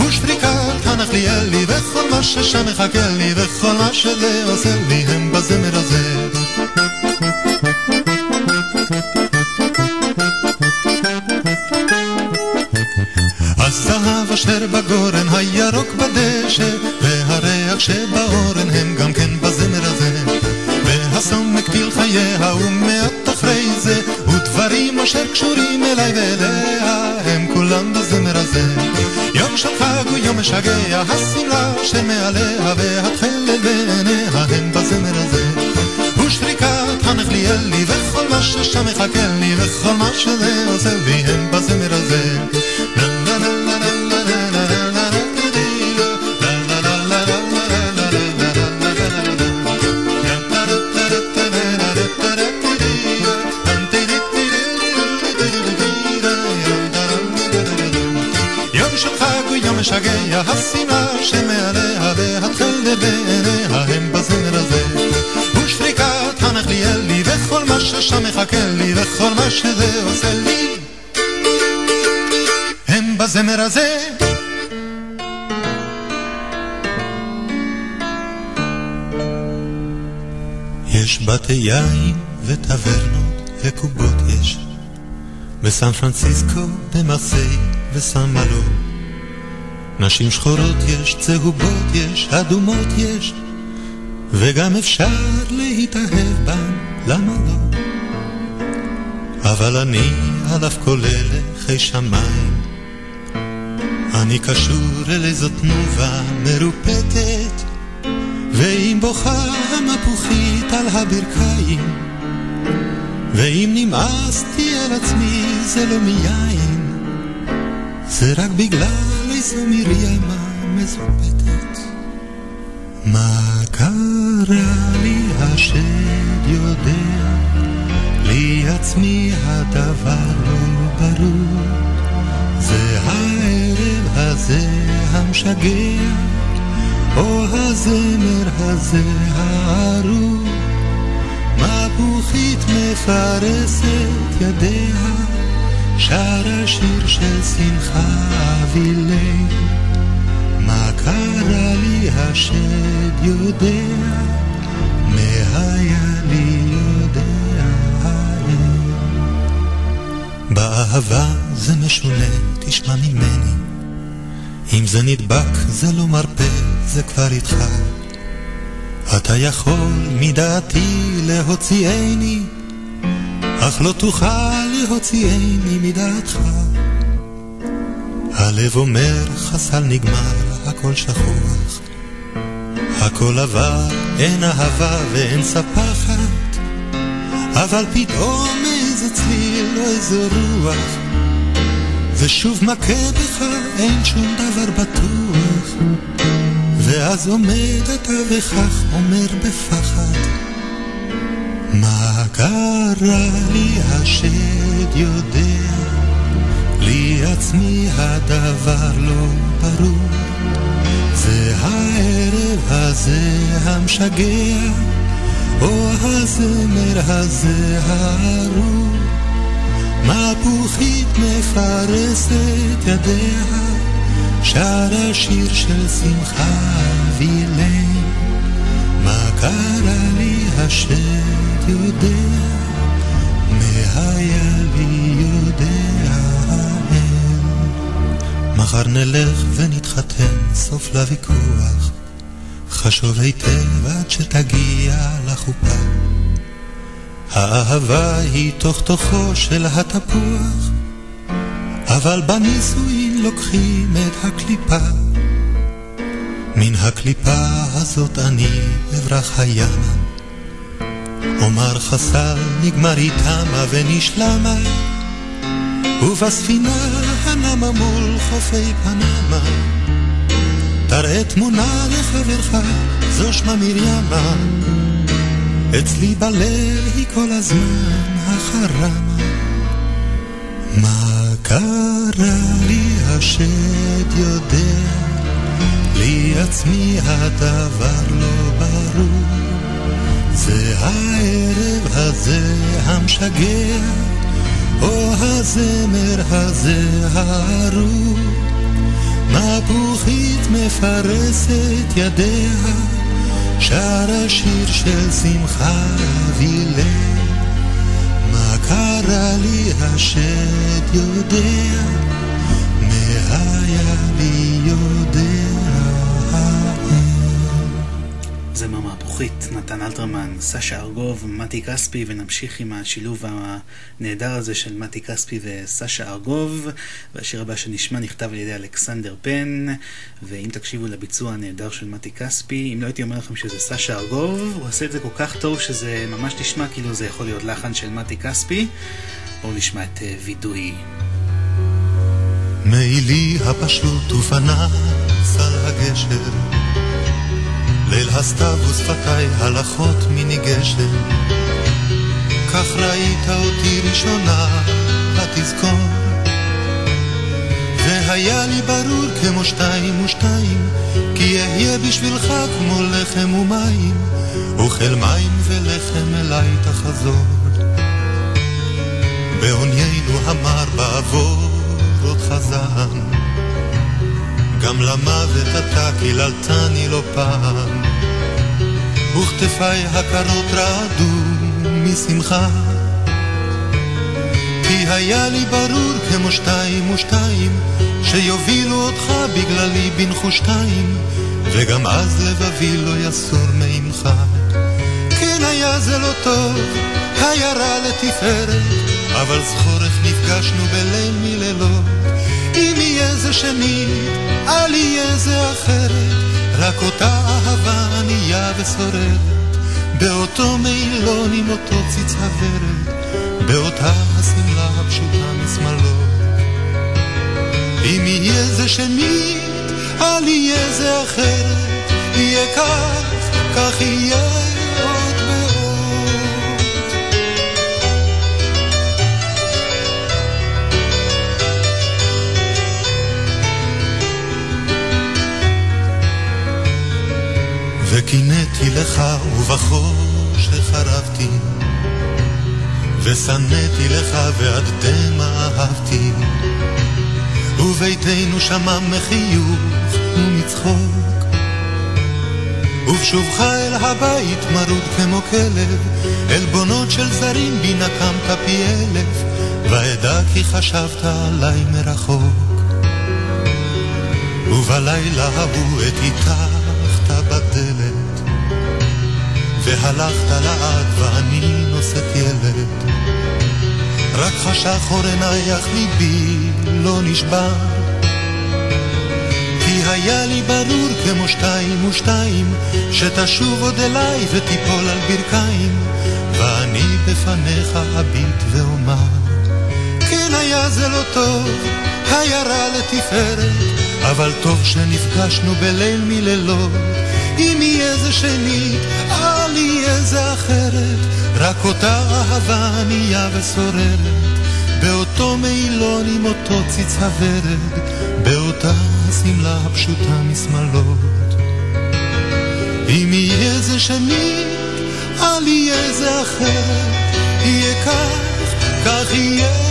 ושריקת הנחליאלי, וכל מה ששם מחכה לי, וכל מה שזה עושה לי, הם בזמר הזה. הזהב אשר בגורן, הירוק בדשא, והריח שבאורן הם גם כן בזמר הזה. והסום מקביל חייה ומעט אחרי זה, ודברים אשר קשורים אליי ואליה, הם כולם בזמר הזה. יום של חג הוא יום משגע, השמלה שמעליה והתכלת בעיניה, הם בזמר הזה. ושריקת הנחליאלי וכל מה ששם מחכה לי, וכל מה שזה עושה לי, הם בזמר הזה. משגע, השמלה שמעליה והתכלת בעיניה הם בזמר הזה. ושריקת הנחליאלי וכל מה ששם מחכה לי וכל מה שזה עושה לי הם בזמר הזה. יש בתי יין וטברנות וקובות יש בסן פרנסיסקו, במרסיי וסן מלו נשים שחורות יש, צהובות יש, אדומות יש וגם אפשר להתאהב בן, למה לא? אבל אני על אף כל חי שמיים אני קשור אל איזו תנובה מרופטת ואם בוכה המפוחית על הברכיים ואם נמאסתי על עצמי זה לא מיין זה רק בגלל איזו מרימה מזופתת מה קרה לי? השד יודע. לי עצמי הדבר לא ברור. זה הערב הזה המשגע. או הזמר הזה הארור. מפוחית מפרסת ידיה שרה שיר של שמחה אבילי מה קרה לי השד יודע מהיה לי יודע באהבה זה משונה תשמע ממני אם זה נדבק זה לא מרפא זה כבר איתך. אתה יכול מדעתי להוציאני, אך לא תוכל להוציאני מדעתך. הלב אומר חסל נגמר, הכל שכוח, הכל עבר, אין אהבה ואין ספחת, אבל פתאום איזה צליל או איזה רוח, ושוב מכה בך, אין שום דבר בטוח. ואז עומד אתה וכך אומר בפחד, מה קרה לי השד יודע, לי עצמי הדבר לא ברור. זה הערב הזה המשגע, או הזמר הזה הארור. מפוחית מפרסת ידיה, שרה שיר של שמחה וילן. מה קרה לי השד יודע, היה לי יודע האל. מחר נלך ונתחתן, סוף לוויכוח, חשוב היטב עד שתגיע לחופה. האהבה היא תוך תוכו של התפוח, אבל בנישואין לוקחים את הקליפה. מן הקליפה הזאת אני אברח הימה. אומר חסל נגמר היא תמה ונשלמה, ובספינה הנמה מול חופי פנמה. תראה תמונה לחברך, זו שמה מרימה. אצלי בלב היא כל הזמן החרמה. מה קרה לי השד יודע, לי עצמי הדבר לא ברור. זה הערב הזה המשגע, או הזמר הזה הארור. מפוחית מפרסת ידיה, שרה שיר של שמחה וילן. מה קרה לי השד יודע, היה לי זמר מהפוכית, נתן אלתרמן, סשה ארגוב, מתי כספי, ונמשיך עם השילוב הנהדר הזה של מתי כספי וסשה ארגוב. והשיר הבא שנשמע נכתב על ידי אלכסנדר פן, ואם תקשיבו לביצוע הנהדר של מתי כספי, אם לא הייתי אומר לכם שזה סשה ארגוב, הוא עושה את זה כל כך טוב שזה ממש נשמע כאילו זה יכול להיות לחן של מתי כספי. בואו נשמע את uh, וידוי. מעילי הפשוט ופנס על הגשר ליל הסתיו ושפתיי הלכות מיני גשם כך ראית אותי ראשונה, התזכור. והיה לי ברור כמו שתיים ושתיים כי אהיה בשבילך כמו לחם ומים אוכל מים ולחם אליי תחזור. בעוניינו המר בעבור עוד חזן גם למוות אתה קיללתני לא פעם. וכתפיי הקרות רעדו משמחה. כי היה לי ברור כמו שתיים ושתיים שיובילו אותך בגללי בנחושתיים וגם אז לבבי לא יסור מעמך. כן היה זה לא טוב, היה רע לתפארת אבל זכור איך נפגשנו בליל מלילות אם יהיה זה שנית, אל יהיה זה אחרת. רק אותה אהבה ענייה ושוררת. באותו מילון עם אותו ציץ הוורד. באותה השמלה הפשוטה משמאלו. אם יהיה זה שנית, אל יהיה זה אחרת. יהיה כך, כך יהיה וקינאתי לך ובחושך חרבתי ושנאתי לך ועד דמע אהבתי. וביתנו שמם מחיוך ומצחוק ובשובך אל הבית מרוד כמו כלב עלבונות של זרים בי נקמת פי אלף ואדע כי חשבת עליי מרחוק. ובלילה ההוא עת הטחת בדלת והלכת לעד ואני נושאת ילד. רק חשך אור עינייך ליבי לא נשבר. כי היה לי ברור כמו שתיים ושתיים, שתשוב עוד אליי ותיפול על ברכיים, ואני בפניך אביט ואומר, כן היה זה לא טוב, היה רע לתפארת, אבל טוב שנפגשנו בליל מלילות, אם יהיה זה שנית, אל יהיה זה אחרת, רק אותה אהבה ענייה ושוררת. באותו מעילון עם אותו ציץ הוורד, באותה שמלה הפשוטה משמאלות. אם יהיה זה שני, אל יהיה זה אחרת, יהיה כך, כך יהיה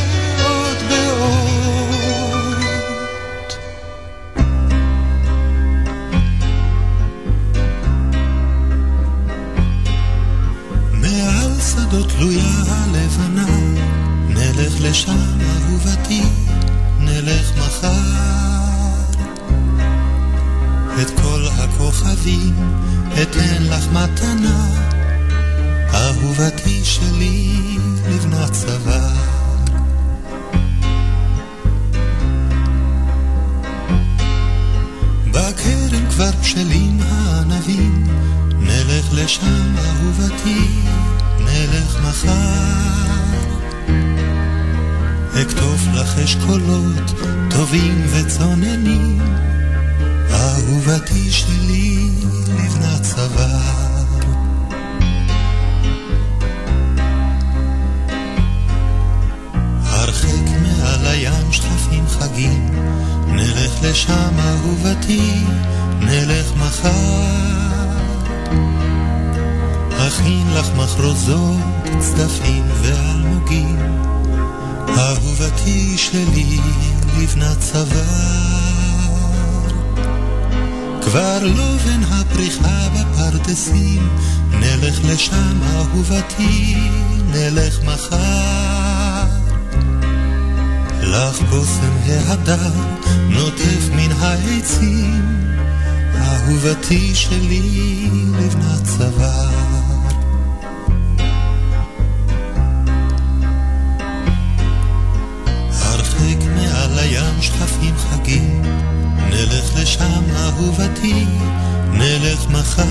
שדות תלויה הלבנה נלך לשם אהובתי, נלך מחר. את כל הכוכבים אתן לך מתנה, אהובתי שלי לבנת צוואר. בכרם כבר בשלים הענבים, נלך לשם אהובתי, נלך מחר. אכתוב לך אשכולות טובים וצוננים, אהובתי שלי לבנת צוואר. הרחק מעל הים שכפים חגים, נלך לשם אהובתי, נלך מחר. אכין לך מחרוזות, צדפים ואלמוגים, אהובתי שלי לבנת צוואר. כבר לא בין הפריחה בפרדסים, נלך לשם אהובתי, נלך מחר. לך בושם ההדר נוטף מן העצים, אהובתי שלי לבנת צוואר. חגים, נלך לשם אהובתי, נלך מחר.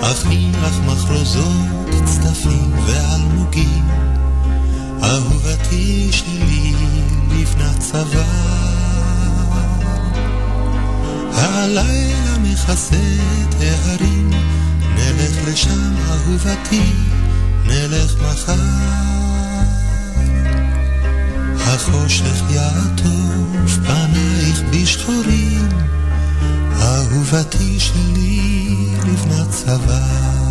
אכין לך מחרוזות, צדפים ואלמוגים, אהובתי שלי לבנת צוואר. הלילה מכסה את ההרים, נלך לשם אהובתי, נלך מחר. החושך יעטוף פנייך בשחורים, אהובתי שלי לבנת צוואר.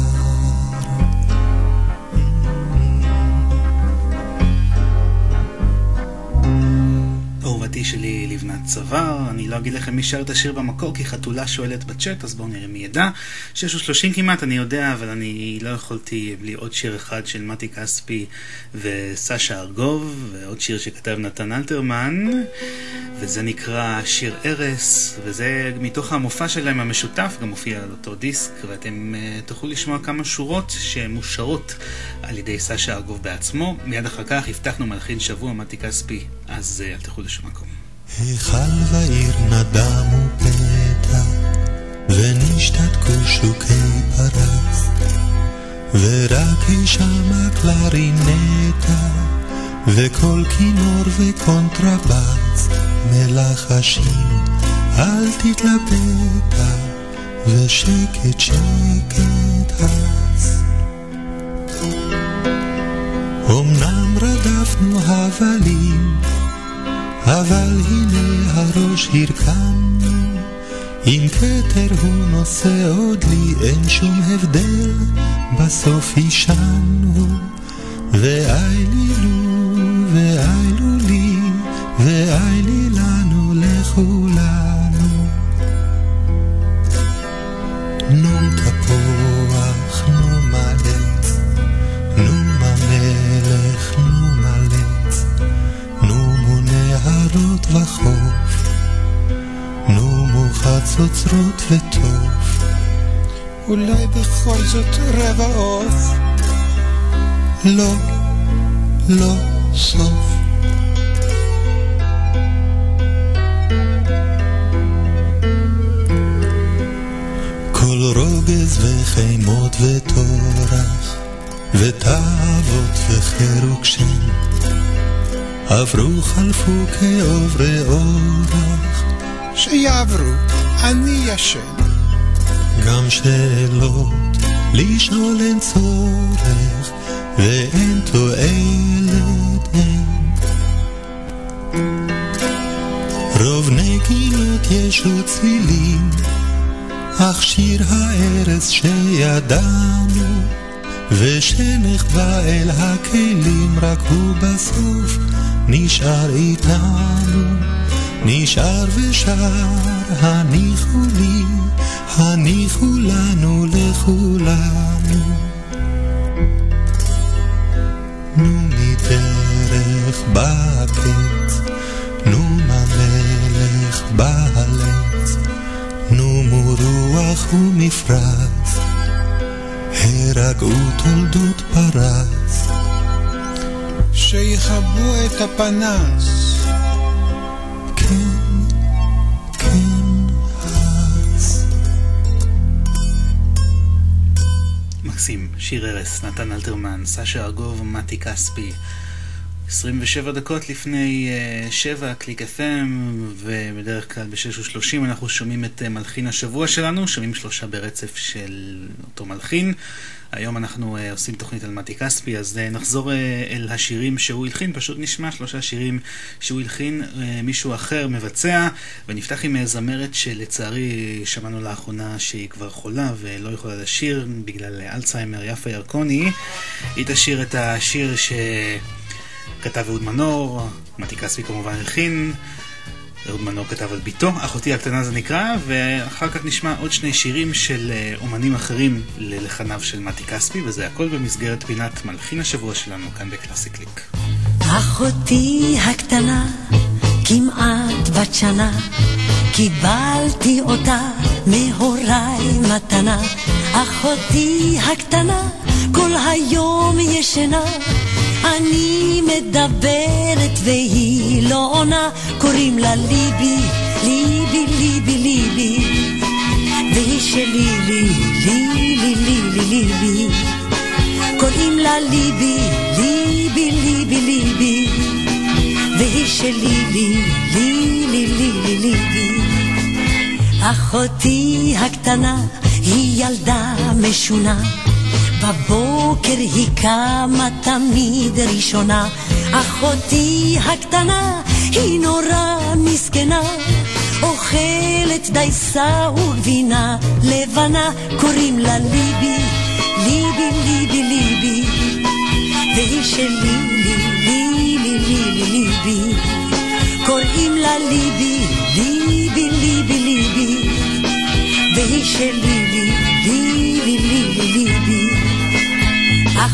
שלי לבנת צוואר, אני לא אגיד לכם מי שר את השיר במקור כי חתולה שואלת בצ'אט, אז בואו נראה מי ידע. שש ושלושים כמעט, אני יודע, אבל אני לא יכולתי בלי עוד שיר אחד של מתי כספי וסשה ארגוב, ועוד שיר שכתב נתן אלתרמן, וזה נקרא שיר ארס, וזה מתוך המופע שלהם המשותף, גם מופיע על אותו דיסק, ואתם uh, תוכלו לשמוע כמה שורות שמושרות על ידי סשה ארגוב בעצמו. מיד אחר כך הבטחנו מלחין שבוע מתי כספי, אז uh, אל תלכו לשום מקום. היכל ועיר נדמו פתע, ונשתתקו שוקי פרס, ורק היא שמה קלרינטה, וכל כינור וקונטרבס, מלחשים, אל תתלבטה, ושקט שקט אז. אמנם רדפנו הבלים, אבל הנה הראש הרכמנו, אם כתר הוא נושא עוד לי, אין שום הבדל, בסוף הישנו, ואיילו, ואיילו לי, ואילי אוצרות וטוב. אולי בכל זאת רבע עוף? לא, לא סוף. כל רוגז וחימות וטורח, ותאוות וחירוק שם, עברו חלפו כעוברי אורח. שיעברו. אני ישן. גם שאלות לשאול אין צורך, ואין תועלת אין. רוב נגינות יש וצלילים, אך שיר הארץ שידענו, ושנחבא אל הכלים, רק הוא בסוף נשאר איתנו, נשאר ושר, הניחו לי, הניחו לנו לכולנו. נו מדרך בקץ, נו מהמלך בעלץ, נו מרוח ומפרץ, הרגעו תולדות פרס. שיכבו את הפנס. שיר ארס, נתן אלתרמן, סשה ארגוב, מתי כספי. 27 דקות לפני uh, 7, קליק FM, ובדרך כלל ב-6 ו-30 אנחנו שומעים את uh, מלחין השבוע שלנו, שומעים שלושה ברצף של אותו מלחין. היום אנחנו uh, עושים תוכנית על מתי כספי, אז נחזור אל השירים שהוא הלחין, פשוט נשמע שלושה שירים שהוא הלחין, מישהו אחר מבצע, ונפתח עם זמרת שלצערי שמענו לאחרונה שהיא כבר חולה ולא יכולה לשיר בגלל אלצהיימר, יפה ירקוני. היא תשיר את השיר ש... כתב אהוד מנור, מתי כספי כמובן הלחין, אהוד מנור כתב על ביתו, אחותי הקטנה זה נקרא, ואחר כך נשמע עוד שני שירים של אה, אומנים אחרים ללחניו של מתי כספי, וזה הכל במסגרת פינת מלחין השבוע שלנו כאן בקלאסי קליק. אחותי הקטנה, כמעט בת שנה, קיבלתי אותה מהוריי מתנה. אחותי הקטנה, כל היום ישנה. אני מדברת והיא לא עונה, קוראים לה ליבי, ליבי, ליבי, ליבי. והיא שלי, לי, לי, לי, לי, לי, ליבי. קוראים לה ליבי, ליבי, ליבי, ליבי. והיא שלי, לי, לי, לי, לי, לי, ליבי. אחותי הקטנה היא ילדה משונה. בבוקר היא קמה תמיד ראשונה, אחותי הקטנה היא נורא מסכנה, אוכלת דייסה וגבינה לבנה, קוראים לה ליבי, ליבי, ליבי, ליבי, והיא שלי, לי, לי, לי, לי, לי, ליבי, קוראים לה ליבי, ליבי, ליבי, ליבי, והיא שלי,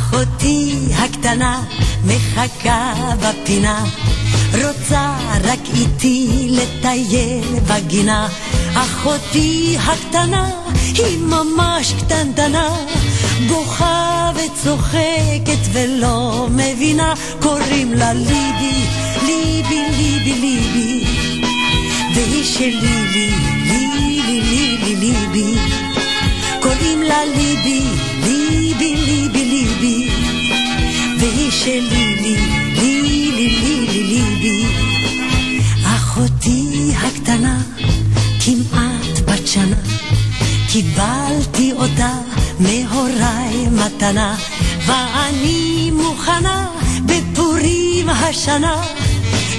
אחותי הקטנה מחכה בפינה, רוצה רק איתי לטייל בגינה. אחותי הקטנה היא ממש קטנטנה, בוכה וצוחקת ולא מבינה, קוראים לה ליבי, ליבי, ליבי, ליבי, והיא שלי, לי, לי, לי, לי, לי, ליבי, ליבי, שלי, לי, לי, לי, לי, לי, ליבי. אחותי הקטנה, כמעט בת שנה, קיבלתי אותה מהוריי מתנה, ואני מוכנה בפורים השנה.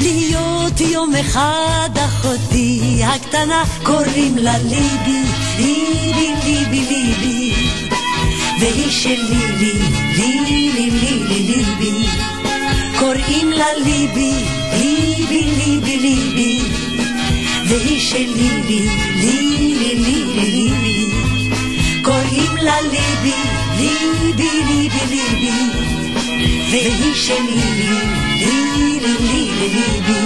להיות יום אחד אחותי הקטנה, קוראים לה ליבי, ליבי, ליבי, ליבי. והיא שלי, לי, לי, לי, לי, לי, ליבי. קוראים לה ליבי, ליבי, ליבי, ליבי. והיא שלי, לי, לי, לי, לי, לי, ליבי. קוראים לה ליבי, ליבי, ליבי, ליבי. והיא שלי, לי, לי, לי, לי, לי, ליבי.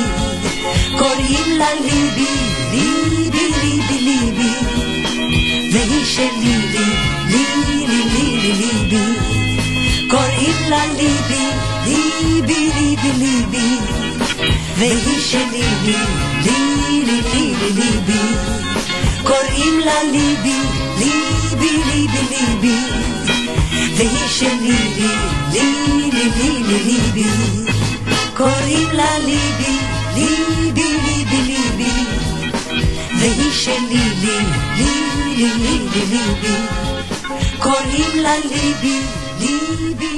קוראים לה ליבי, ליבי, ליבי, ליבי. והיא שלי, קוראים לה ליבי, ליבי, ליבי, ליבי. והיא שלי, לי, לי, לי, לי, לי, ליבי. קוראים לה ליבי, ליבי, ליבי, ליבי, והיא שלי, ליבי, ליבי, ליבי, קוראים לה ליבי, ליבי, ליבי, ליבי, והיא שלי, ליבי, ליבי, ליבי, קוראים לה ליבי, ליבי, ליבי, ליבי.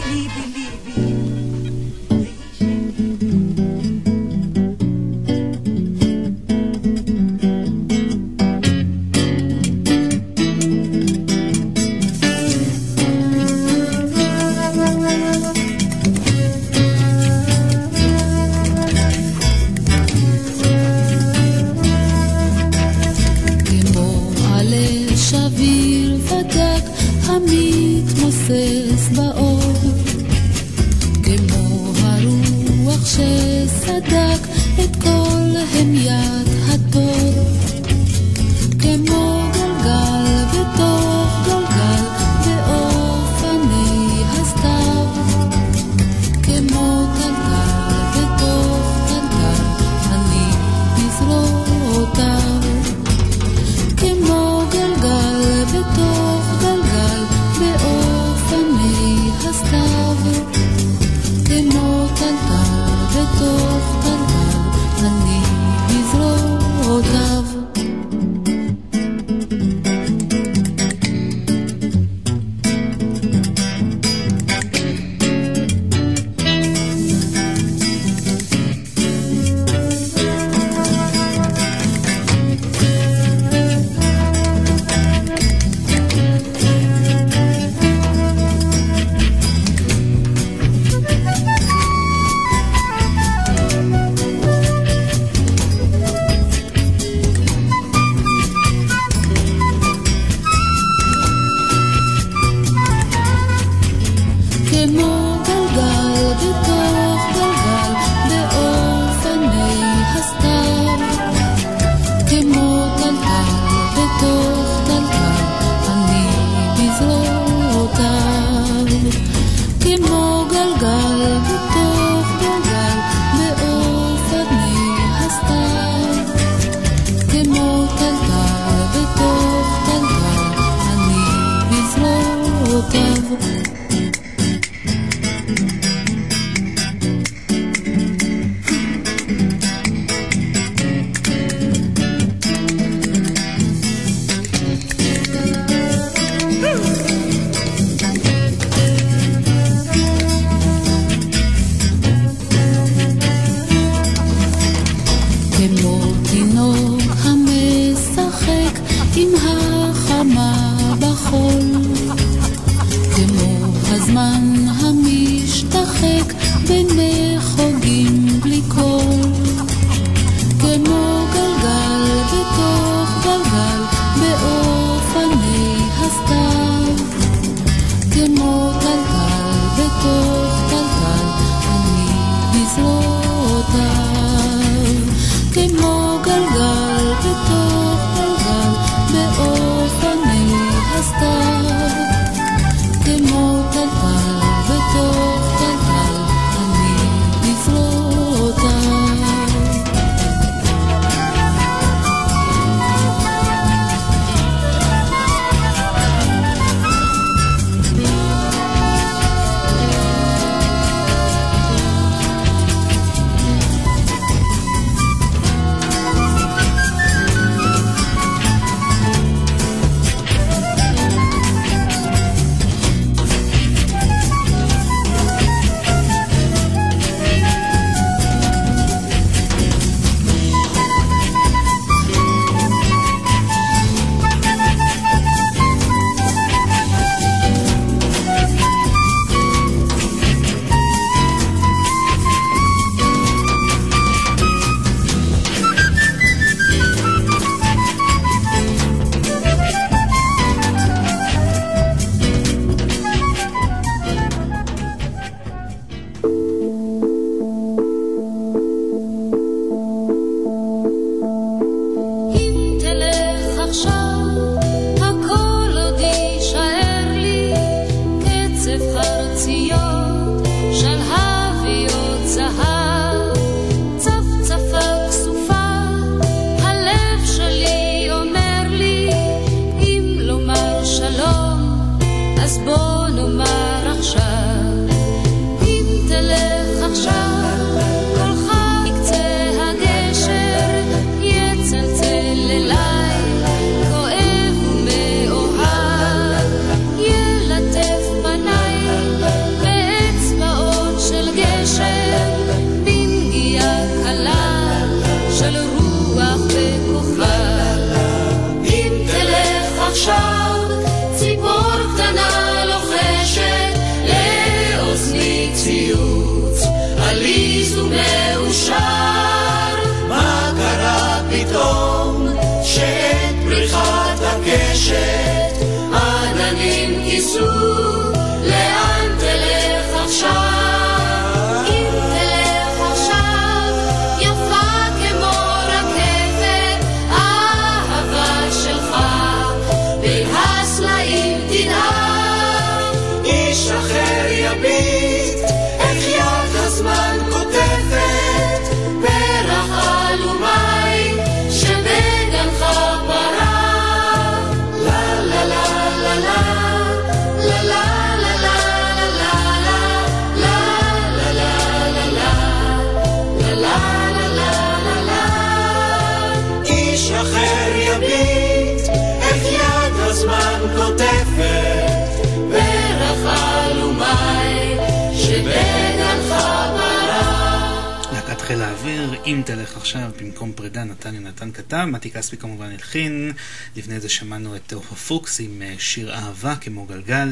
אם תלך עכשיו, במקום פרידה, נתן יונתן כתב, מתי כספי כמובן הלחין, לפני זה שמענו את עופרה פוקס עם אה, שיר אהבה כמו גלגל,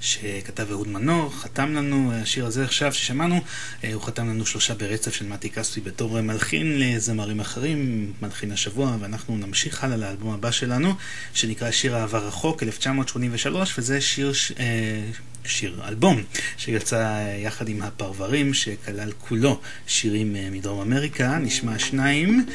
שכתב אהוד מנור, חתם לנו, אה, השיר הזה עכשיו ששמענו, אה, הוא חתם לנו שלושה ברצף של מתי כספי בתור מלחין לזמרים אחרים, מלחין השבוע, ואנחנו נמשיך הלאה לאלבום הבא שלנו, שנקרא שיר אהבה רחוק, 1983, וזה שיר... שיר, אלבום, שיצא יחד עם הפרברים, שכלל כולו שירים אה, מדרום אמריקה, נשמע שניים,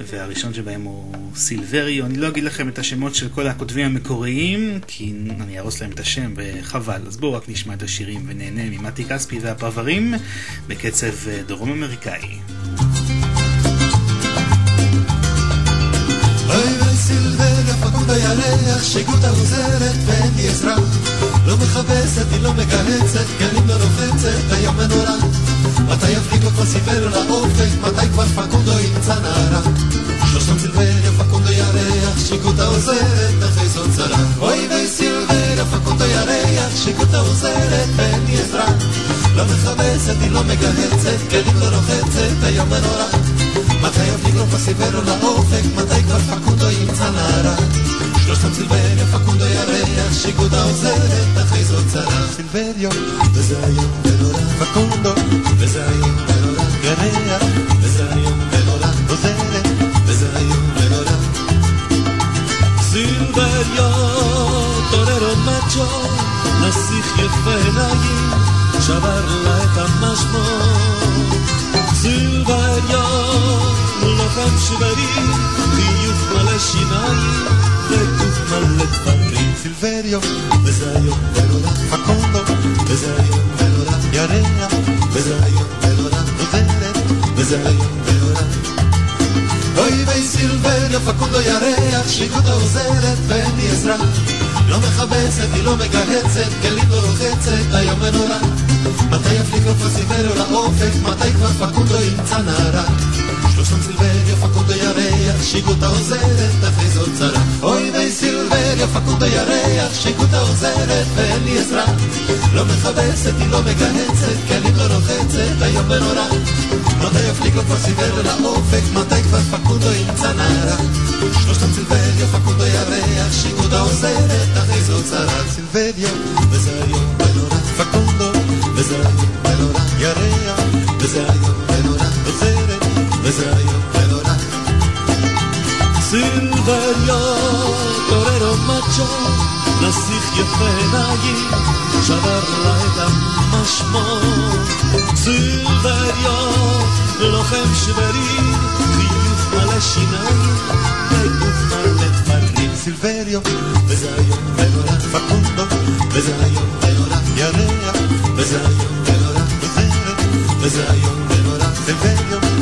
והראשון שבהם הוא סילבריו. אני לא אגיד לכם את השמות של כל הכותבים המקוריים, כי אני אהרוס להם את השם וחבל. אז בואו רק נשמע את השירים ונהנה ממתי כספי והפרברים בקצב אה, דרום אמריקאי. סילבניה הירח, שגותה עוזרת ואין לי עזרה. לא מכבסת, היא לא מגהצת, גלים לא רוחצת, היום מנורה. מתי יפליקו כבר סיפר לאופק, מתי כבר פקודו ימצא נערה. שלושתם סילבניה פקודו ירח, שגותה עוזרת, אחרי זאת צרה. אוי וי סילבניה פקודו ירח, שגותה עוזרת ואין לי עזרה. לא מכבסת, היא לא מגהצת, גלים לא רוחצת, היום מנורה. מתי יפליקו כבר סיפר לאופק, מתי כבר פקודו ימצא נערה. שלושתם סילבניה, פקודו ירח, שיגודה עוזרת, אחרי זאת צרה. סילבריו, וזה היום ונורא, פקודו, וזה היום ונורא, ירח, וזה היום ונורא, עוזרת, וזה היום ונורא. סילבריו, טוררו מצ'ו, נסיך יפה עיניים, שבר לה את המשמעות. סילבריו, לוחם שברי, חיוך מלא שיניים, וגוף מלא תפרים. סילבריו, וזה היום ונורא, פקודו, וזה היום ונורא, ירח, וזה היום ונורא, עוזרת, וזה היום ונורא. אוי וי סילבריו, פקודו ירח, שליחות העוזרת, ואין לי עזרה. לא מכבסת, היא לא מגהצת, כלים לא רוחצת, היום ונורא. מתי יפליקו כבר סיבריו לאופק, מתי כבר פקודו ימצא נערה. שלושתם סילבריו, פקודו ירח, שיגות העוזרת, אחרי זאת צרה. אוי וי סילבריו, פקודו ירח, שיגות העוזרת, ואין לי עזרה. לא מכבסת, היא לא מגהצת, כלים לא רוחצת, היום ונורא. מתי יפליקו כבר סיבריו לאופק, מתי כבר פקודו ימצא נערה. שלושתם סילבריו, פקודו ירח, שיגות העוזרת, אחרי זאת צרה. סילבריו, וזה היום ונורא, פקודו, וזה היום ונורא, ירח, וזה היום ונורא, עוזרת, וזה היום. סילבריו, טוררו מצ'ו, נסיך יפה עיניים, שבר לה את המשמעות. סילבריו, לוחם שברי, חיוך מלא שיניים, וגוף מלא תפרים. סילבריו, וזה היום ונורא, פקונדו, וזה היום ונורא, ירח, וזה היום ונורא, עוזרת, וזה היום ונורא, סילבריו,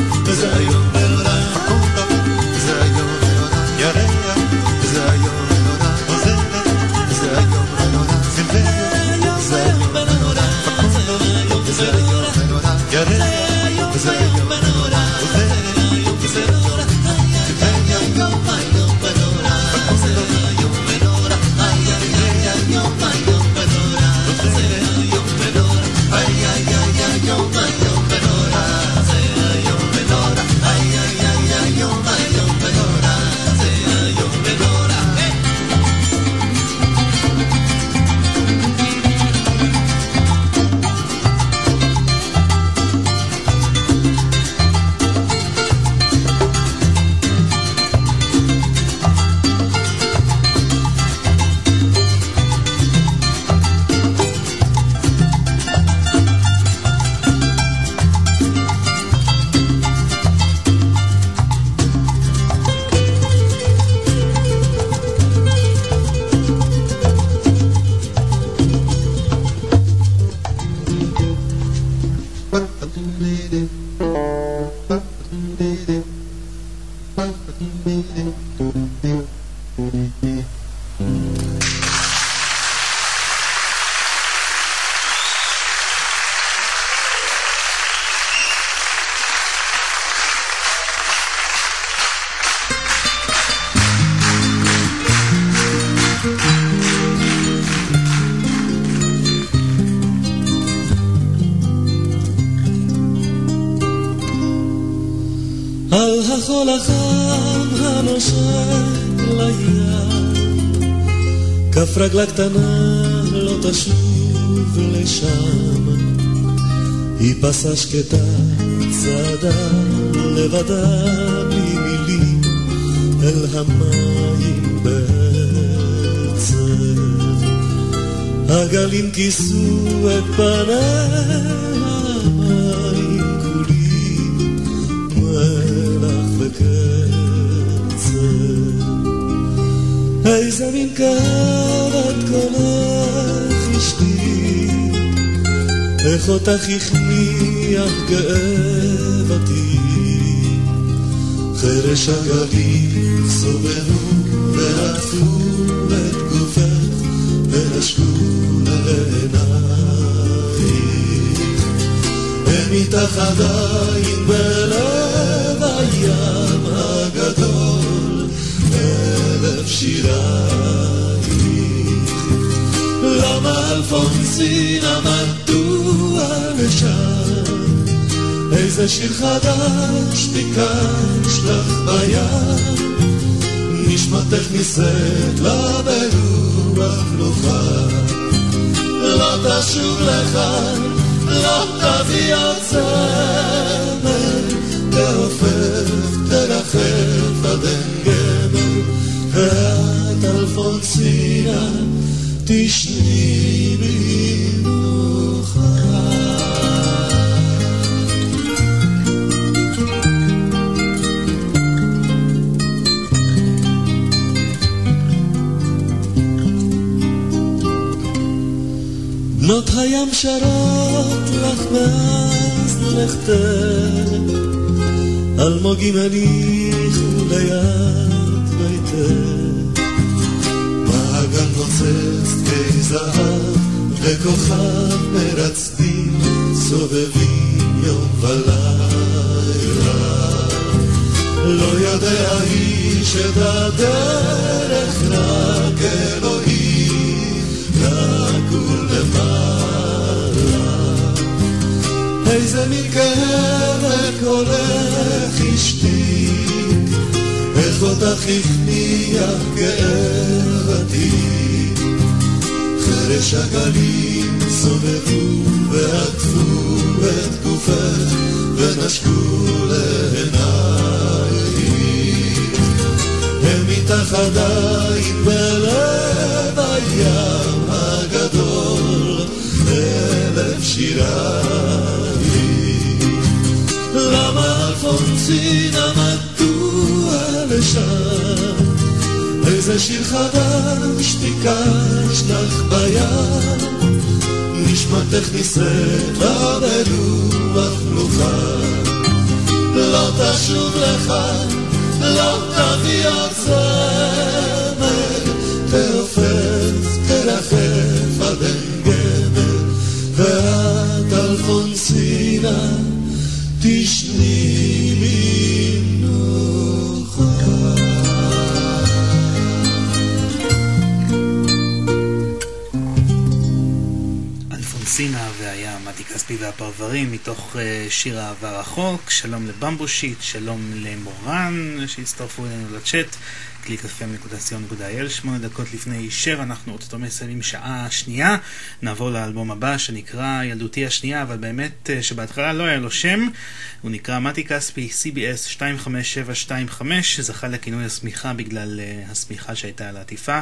כף רגלה קטנה לא תשוב לשם, היא פסה שקטה, צעדה לבדה בלי מילים אל המים בעצב. הגלים כיסו את פניה, איזה מין קרת קולך אשתי, איך אותך הכניח גאוותי. חרש הגלים סובבו ועטפו את גופך ונשקו לעינייך. הם איתך עדיין בלב הים הגדול, אלף שירייך. למה אלפונסינה מדוע לשם? איזה שיר חדש ביקש לך בים, נשמתך נישאת לה ברוח נוחה. לא תשוב לכאן, לא תביא עוד צמר, תעופף, תרחף עד אלפונסינה תשני במנוחה. בנות הים שרות לך מאז לכתך, אלמוגים הניחו נוצץ כזהב וכוכב מרצדים סובבים יום ולילה. לא יודע איש את הדרך רק אלוהים רק ולמעלה. איזה כאב קולך אשתי, איך אותך הכניח גאוותי. חרש הגלים סובבו ועטפו את גופך ונשקו לעינייך. הם איתך בלב הים הגדול, אלף שירייך. למה אלפונסינה מדוע איזה שיר חדש ביקש לך בים, נשמתך נישאת לה ברוח נוחה. לא תשוב לכאן, לא תביא עוד זמר, והפרברים מתוך אה, שיר אהבה רחוק, שלום לבמבושיט, שלום למורן שהצטרפו אלינו לצ'אט, www.clickfm.co.il, שמונה דקות לפני שבע, אנחנו אוטוטו מסיימים שעה שנייה, נעבור לאלבום הבא שנקרא ילדותי השנייה, אבל באמת אה, שבהתחלה לא היה לו שם, הוא נקרא מתי כספי CBS 25725, זכה לכינוי השמיכה בגלל uh, השמיכה שהייתה על העטיפה,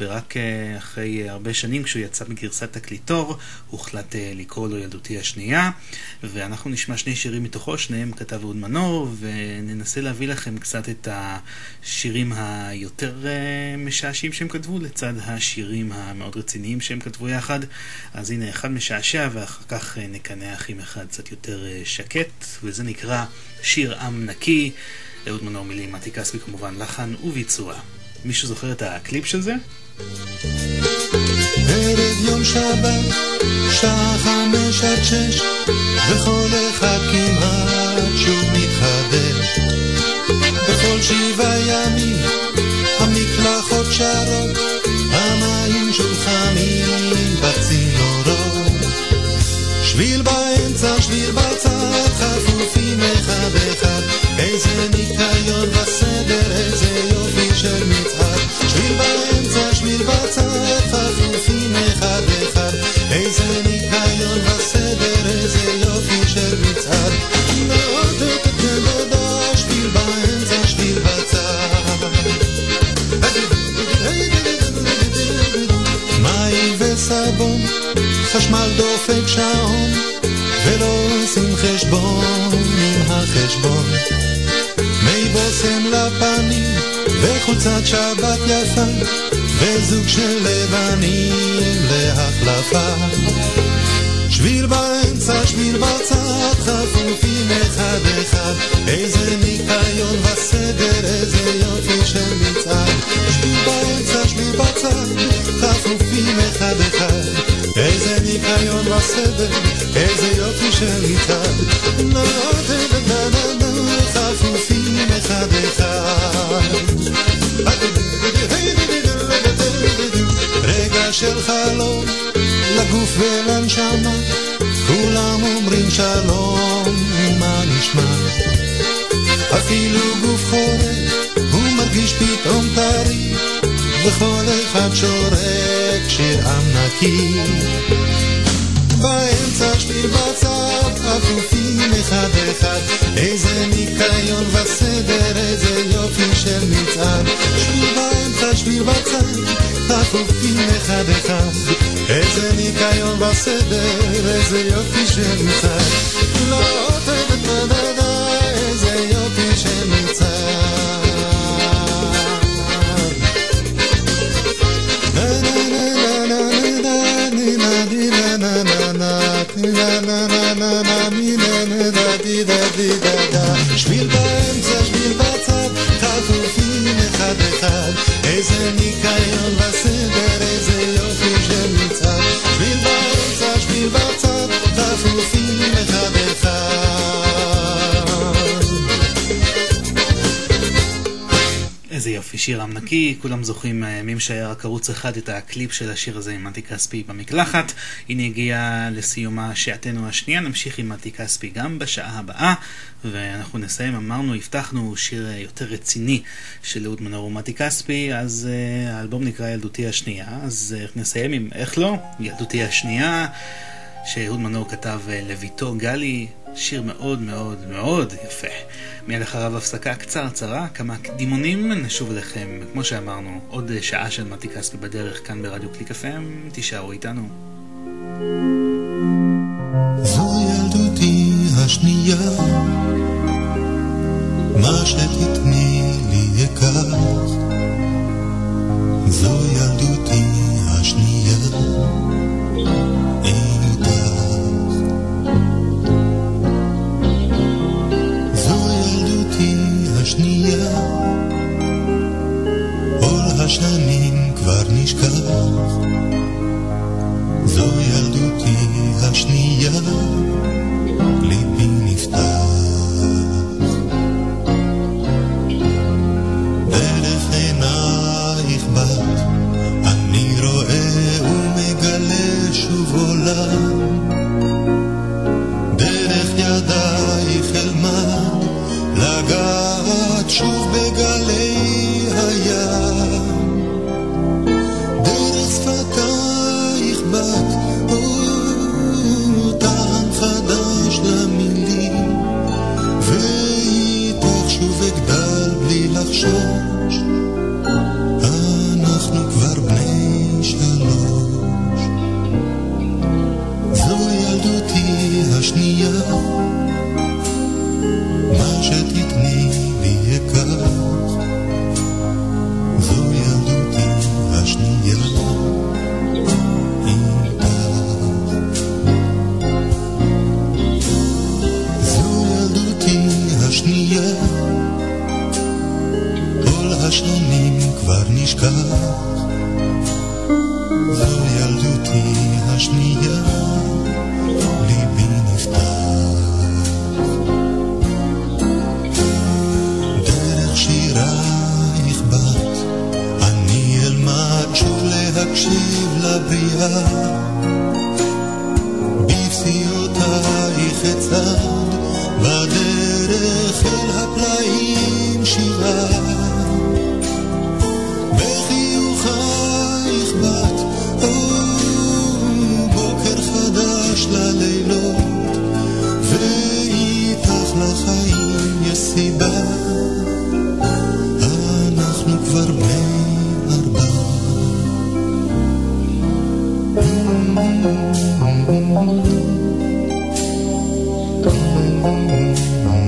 ורק uh, אחרי הרבה שנים כשהוא יצא בגרסת תקליטור, הוחלט לקרוא לו ילדותי השנייה, ואנחנו נשמע שני שירים מתוכו, שניהם כתב אהוד מנור, וננסה להביא לכם קצת את השירים היותר uh, משעשעים שהם כתבו, לצד השירים המאוד רציניים שהם כתבו יחד. אז הנה אחד משעשע, ואחר כך uh, נקנח עם אחד קצת יותר uh, שקט, וזה נקרא שיר עם נקי. אהוד מנור מילים, מתי כספי כמובן, לחן וביצוע. מישהו זוכר את הקליפ של זה? ערב יום שבת, שעה חמש עד שש, וכל אחד כמעט שוב מתחדש. בכל שבעה ימים escucharon וחולצת שבת יפה, וזוג של לבנים להחלפה. שביל באמצע, שביל בצד, חפופים אחד אחד, איזה ניקיון וסדר, איזה יופי של מצעד. שביל באמצע, שביל בצד, חפופים אחד אחד, איזה ניקיון וסדר, איזה יופי של מצעד. חפופים אחד אחד. רגע של חלום לגוף ולנשמה, כולם אומרים שלום, מה נשמע? אפילו גוף הוא מרגיש פתאום טרי, וכל אחד שורק. בצד, אפופים אחד אחד, איזה ניקיון וסדר, איזה יופי של מצעד. שביל באמצע, שביל בצד, אפופים אחד אחד, איזה ניקיון וסדר, איזה יופי של מצעד. לא תדע שיר עם נקי, כולם זוכרים מהימים שהיה רק ערוץ אחד את הקליפ של השיר הזה עם מתי כספי במקלחת. הנה הגיעה לסיומה שעתנו השנייה, נמשיך עם מתי כספי גם בשעה הבאה, ואנחנו נסיים, אמרנו, הבטחנו שיר יותר רציני של אהוד מנור ומתי כספי, אז uh, האלבום נקרא ילדותי השנייה, אז uh, נסיים עם איך לא, ילדותי השנייה. שאהוד מנור כתב אה, לביתו גלי, שיר מאוד מאוד מאוד יפה. מיד אחריו הפסקה קצרצרה, כמה קדימונים, נשוב אליכם, כמו שאמרנו, עוד שעה של מתי כספי בדרך כאן ברדיו קליק FM, תישארו איתנו. זו ילדותי השנייה, מה שתתני לי אקח. זו ילדותי השנייה, השנייה, עול השנים כבר נשכח. זו ילדותי השנייה,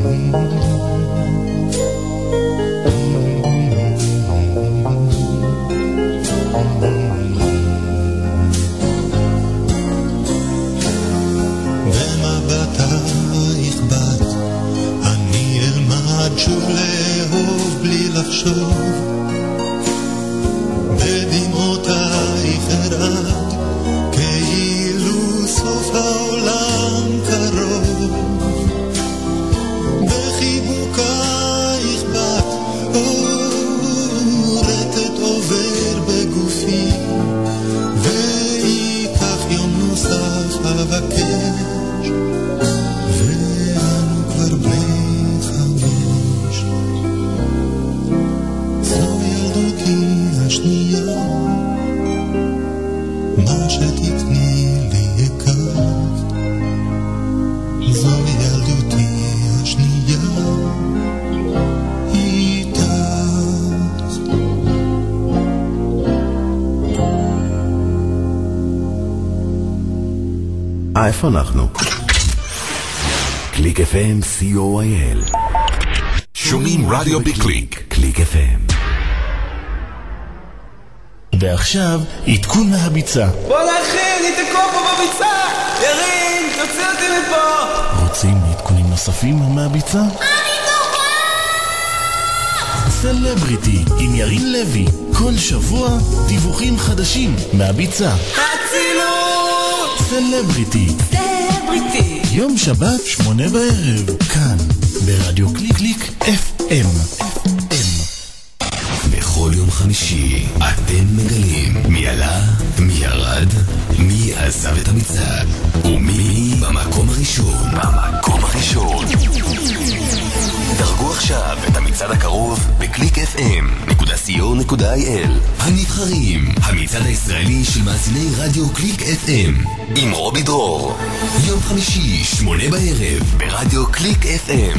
You. co.il. שומעים רדיו בקליק. קליק FM. ועכשיו, עדכון מהביצה. בואנה אחי, אני תקוע פה בביצה! ירין, תוציא אותי מפה! רוצים עדכונים נוספים מהביצה? סלבריטי עם ירין לוי, כל שבוע דיווחים חדשים מהביצה. אצילות! סלבריטי, סלבריטי! יום שבת, שמונה בערב, כאן, ברדיו קליק קליק FM. בכל יום חמישי אתם מגלים מי עלה, מי ירד, מי עזב את המצעד ומי במקום הראשון. במקום הראשון. דרגו עכשיו את המצעד הקרוב בקליק fm.co.il הנבחרים, המצעד הישראלי של מאזיני רדיו קליק FM עם רובי דרור. יום חמישי, שמונה בערב ברדיו קליק FM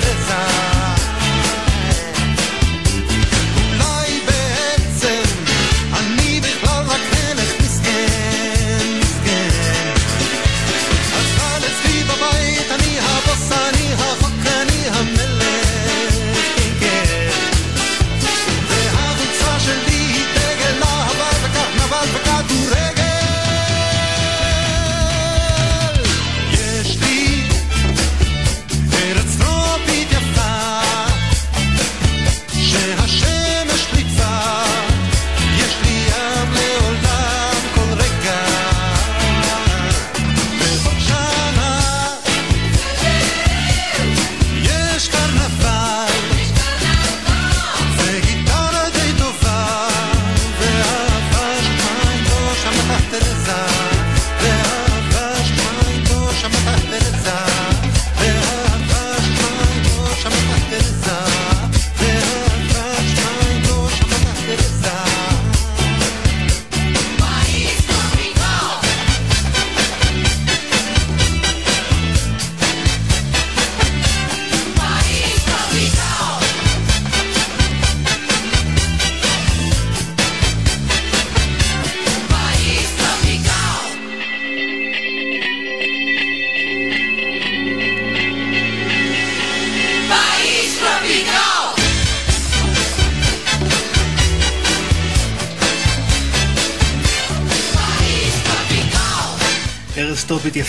Time.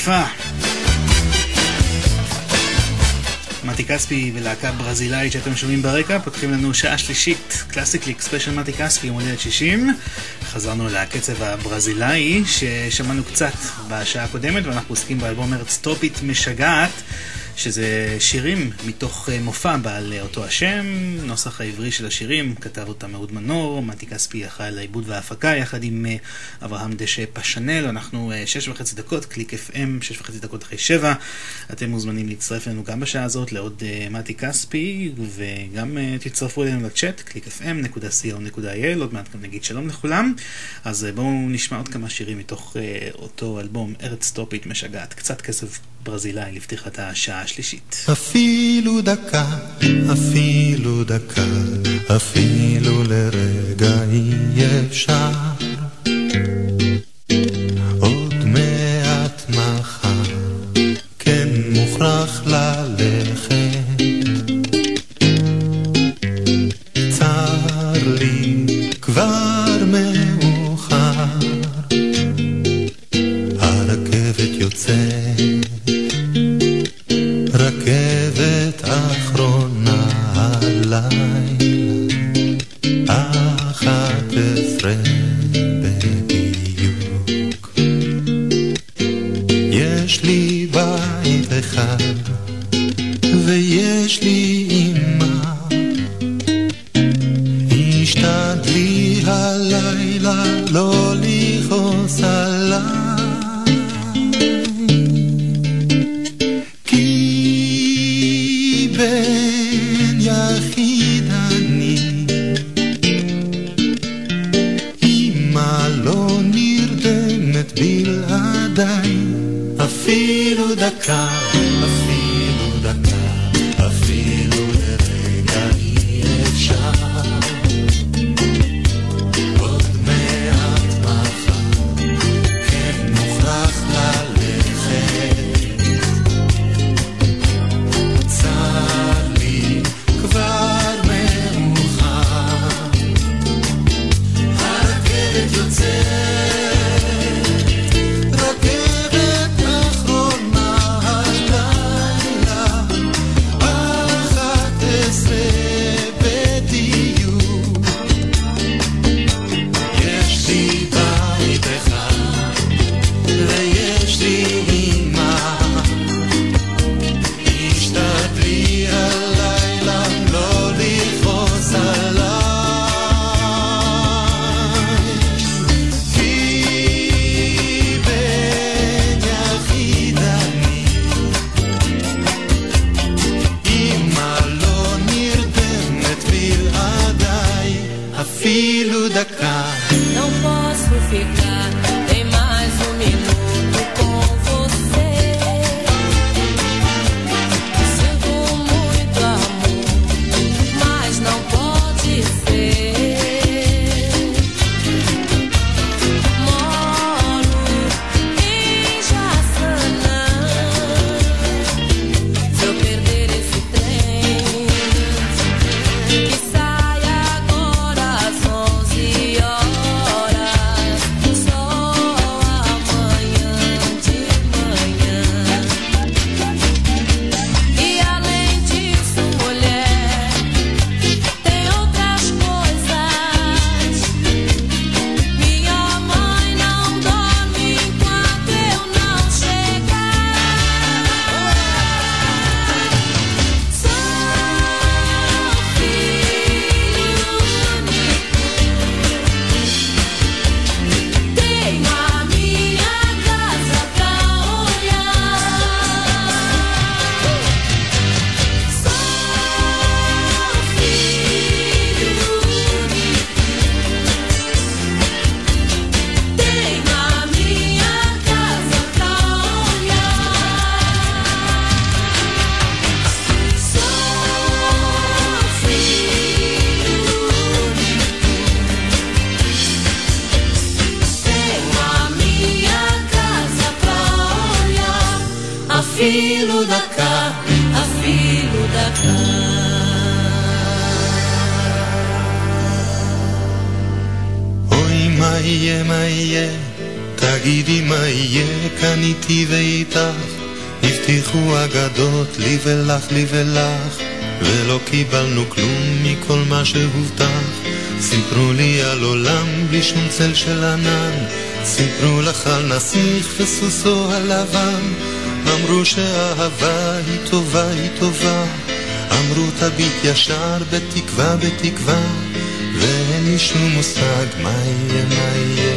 יפה. מתי כספי ולהקה ברזילאית שאתם שומעים ברקע, פותחים לנו שעה שלישית, קלאסי קליק, ספיישל מתי כספי, יום הולדת 60. חזרנו לקצב הברזילאי ששמענו קצת בשעה הקודמת, ואנחנו עוסקים באלבום ארץ טרופית משגעת. שזה שירים מתוך אה, מופע בעל אה, אותו השם, נוסח העברי של השירים, כתב אותם אהוד מנור, מתי כספי אחראי לעיבוד וההפקה יחד עם אה, אברהם דשא פשנל, אנחנו שש וחצי דקות, קליק FM, שש וחצי דקות אחרי שבע, אתם מוזמנים להצטרף אלינו גם בשעה הזאת לעוד מתי כספי, וגם תצטרפו אלינו לצ'אט, clickfm.co.il, עוד מעט גם נגיד שלום לכולם, אז בואו נשמע עוד כמה שירים מתוך אותו אלבום ארץ טופית משגעת, קצת כסף ברזילאי לפתיחת השעה השלישית. אפילו דקה, אפילו דקה, אפילו לרגע אי אפשר. לי ולך ולא קיבלנו כלום מכל מה שהובטח. סיפרו לי על עולם בלי שום צל של ענן. סיפרו לך על נסיך וסוסו הלבן. אמרו שאהבה היא טובה היא טובה. אמרו תביט ישר בתקווה בתקווה. ואין לי שום מושג מה יהיה מה יהיה.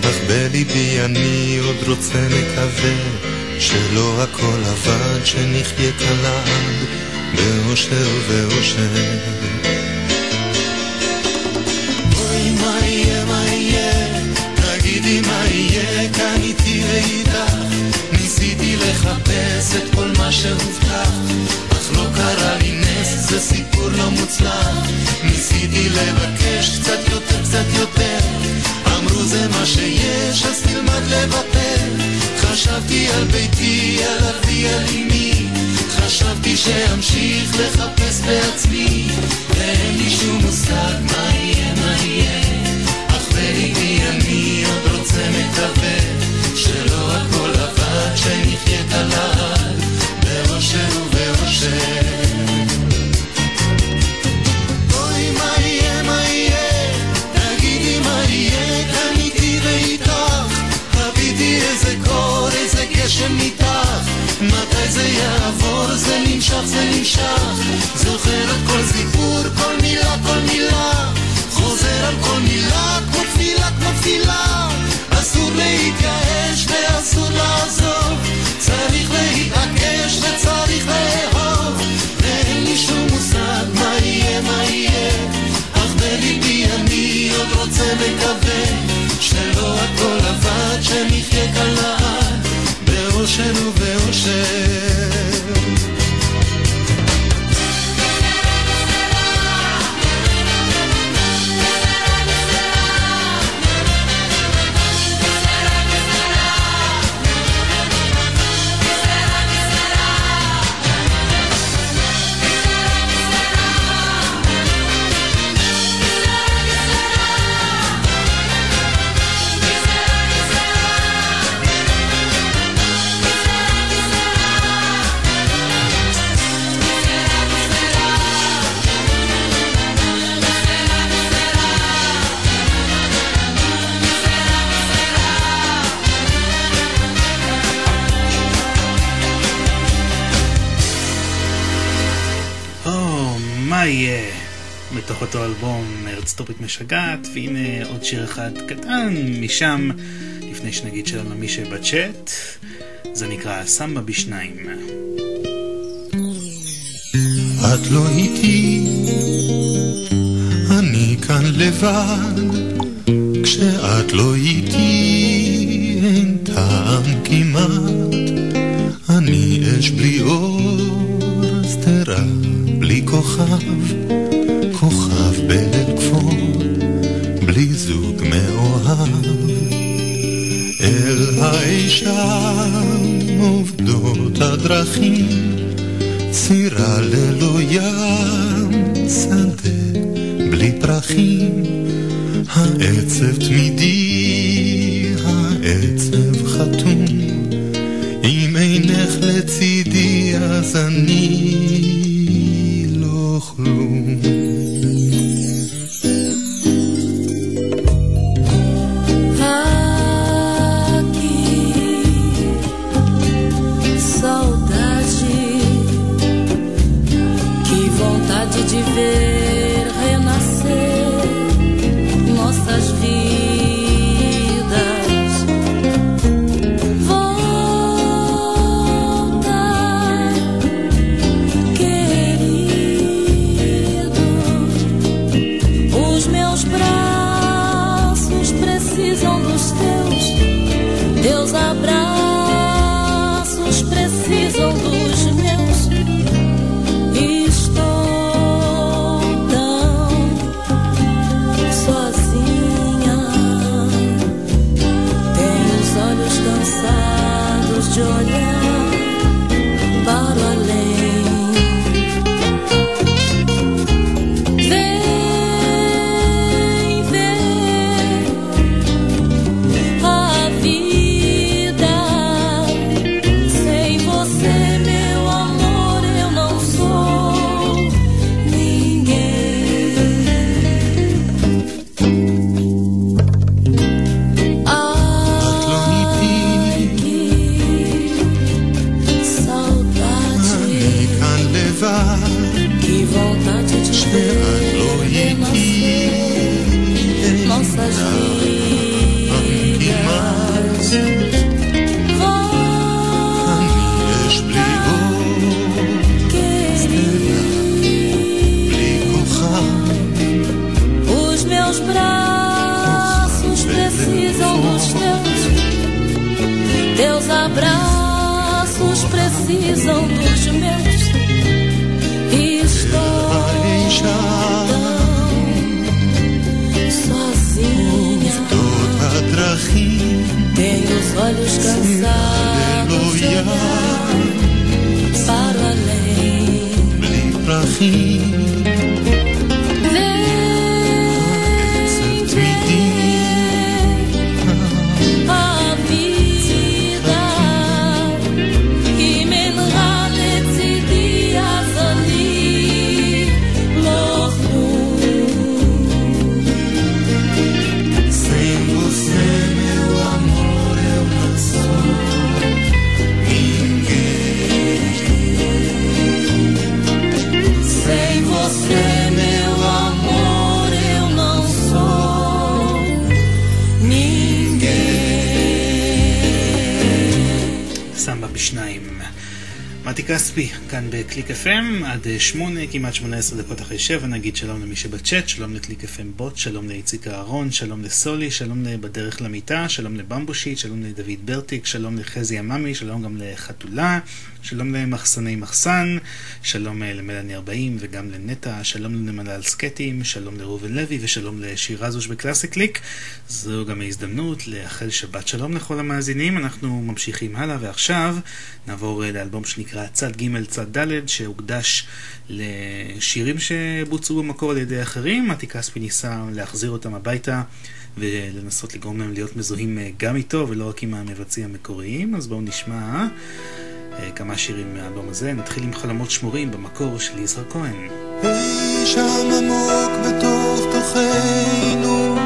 אך בליבי אני עוד רוצה מקווה שלא הכל עבד שנחיה כאן לעד באושר ובאושר אוי מה יהיה מה יהיה? תגידי מה יהיה? כאן איתי ואיתך. ניסיתי לחפש את כל מה שהובטח. אך לא קרה לי נס זה סיפור לא מוצלח. ניסיתי לבקש קצת יותר קצת יותר. אמרו זה מה שיש אז תלמד חשבתי על ביתי על אבי על אמי. חשבתי שאמשיך לחפש בעצמי. ואין לי שום מושג מה יהיה מה יהיה. אך בליבי אני עוד רוצה מקווה שלא הכל עבד שנחיה זה טרופית משגעת, והנה עוד שיר אחד קטן משם, לפני שנגיד שלום למי שבצ'אט, זה נקרא סמבה בשניים. את לא איתי, אני כאן לבד, כשאת לא איתי ללא כאן בקליק FM, עד אה, שמונה, כמעט שמונה עשרה דקות אחרי שבע, נגיד שלום למי שבצ'אט, שלום לקליק FM בוט, שלום לאיציק אהרון, שלום לסולי, שלום לבדרך למיטה, שלום לבמבושיט, שלום לדוד ברטיק, שלום לחזי עממי, שלום גם לחתולה, שלום למחסני מחסן, שלום אה, למלאני 40 וגם לנטע, שלום לנמלה סקטים, שלום לראובן לוי ושלום לשירה זוש בקלאסי קליק. זו גם ההזדמנות לאחל שבת שלום לכל המאזינים. אנחנו ממשיכים הלאה ועכשיו נעבור אה, לאלבום שנקרא צד ג' צד ד' שהוקדש לשירים שבוצעו במקור על ידי אחרים. מתי כספי ניסה להחזיר אותם הביתה ולנסות לגרום להם להיות מזוהים אה, גם איתו ולא רק עם המבצעים המקוריים. אז בואו נשמע כמה שירים מהאלבום הזה. נתחיל עם חלומות שמורים במקור של יזהר כהן. אי שם עמוק בתוך תוכנו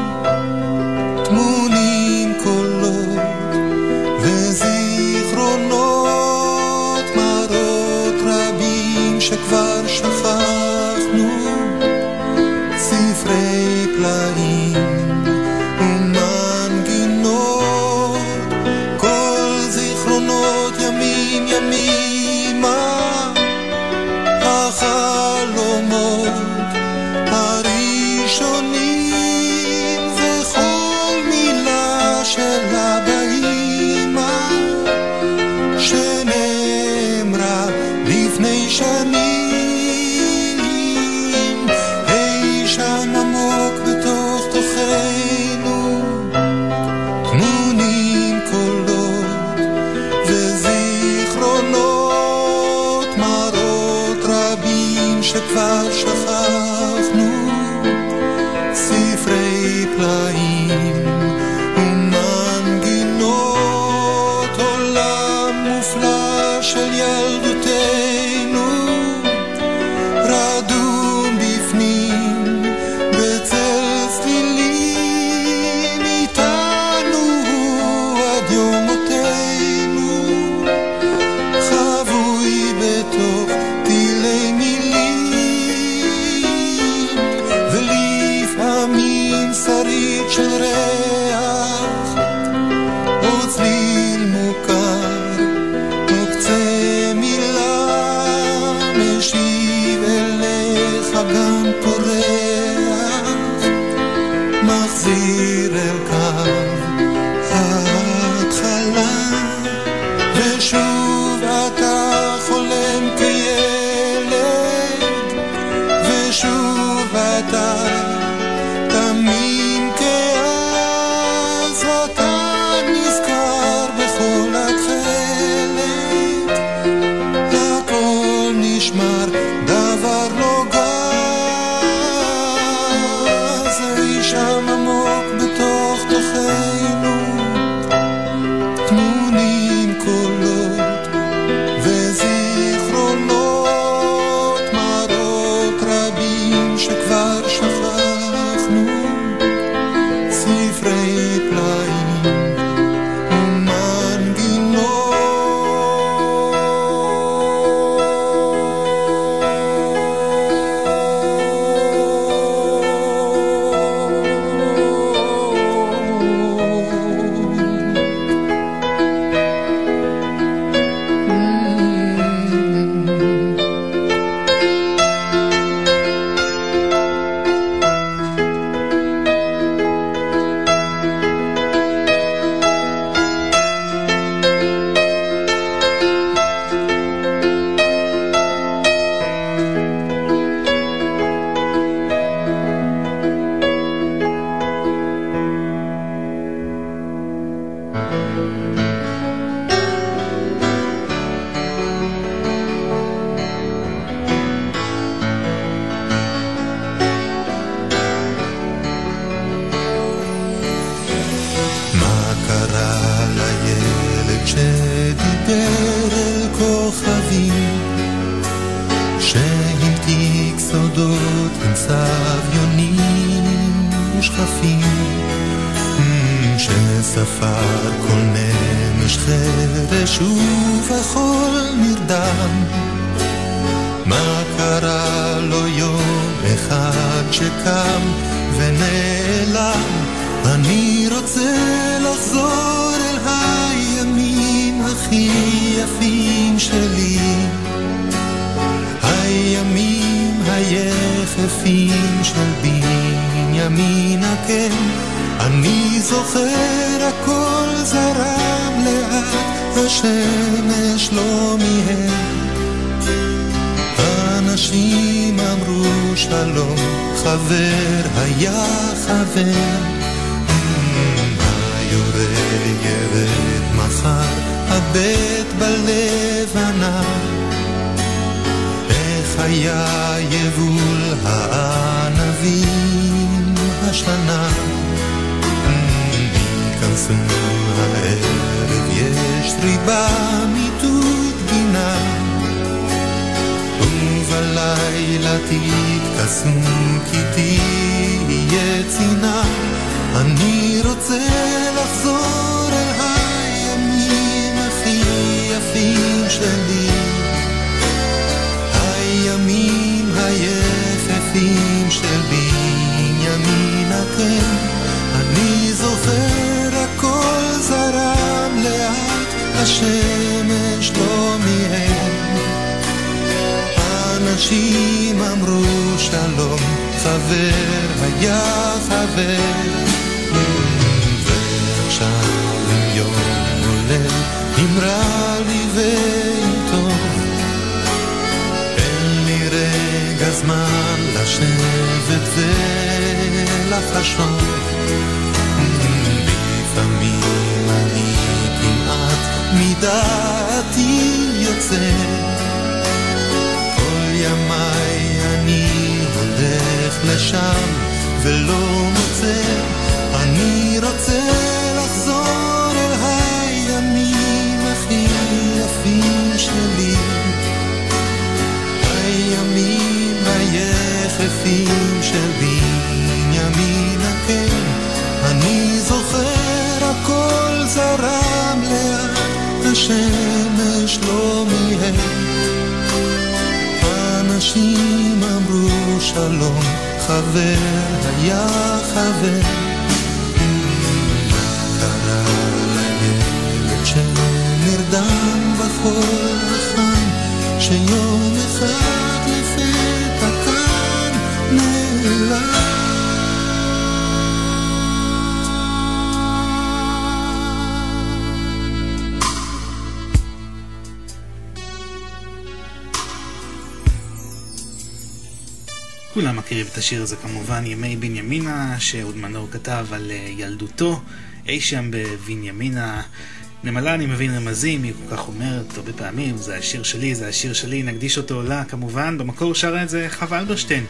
cifra e שאהוד מנור כתב על אה, ילדותו, אי שם בבנימינה. נמלה אני מבין רמזים, היא כל כך אומרת הרבה פעמים, זה השיר שלי, זה השיר שלי, נקדיש אותו לה כמובן, במקור שרה את זה חווה אלברשטיין.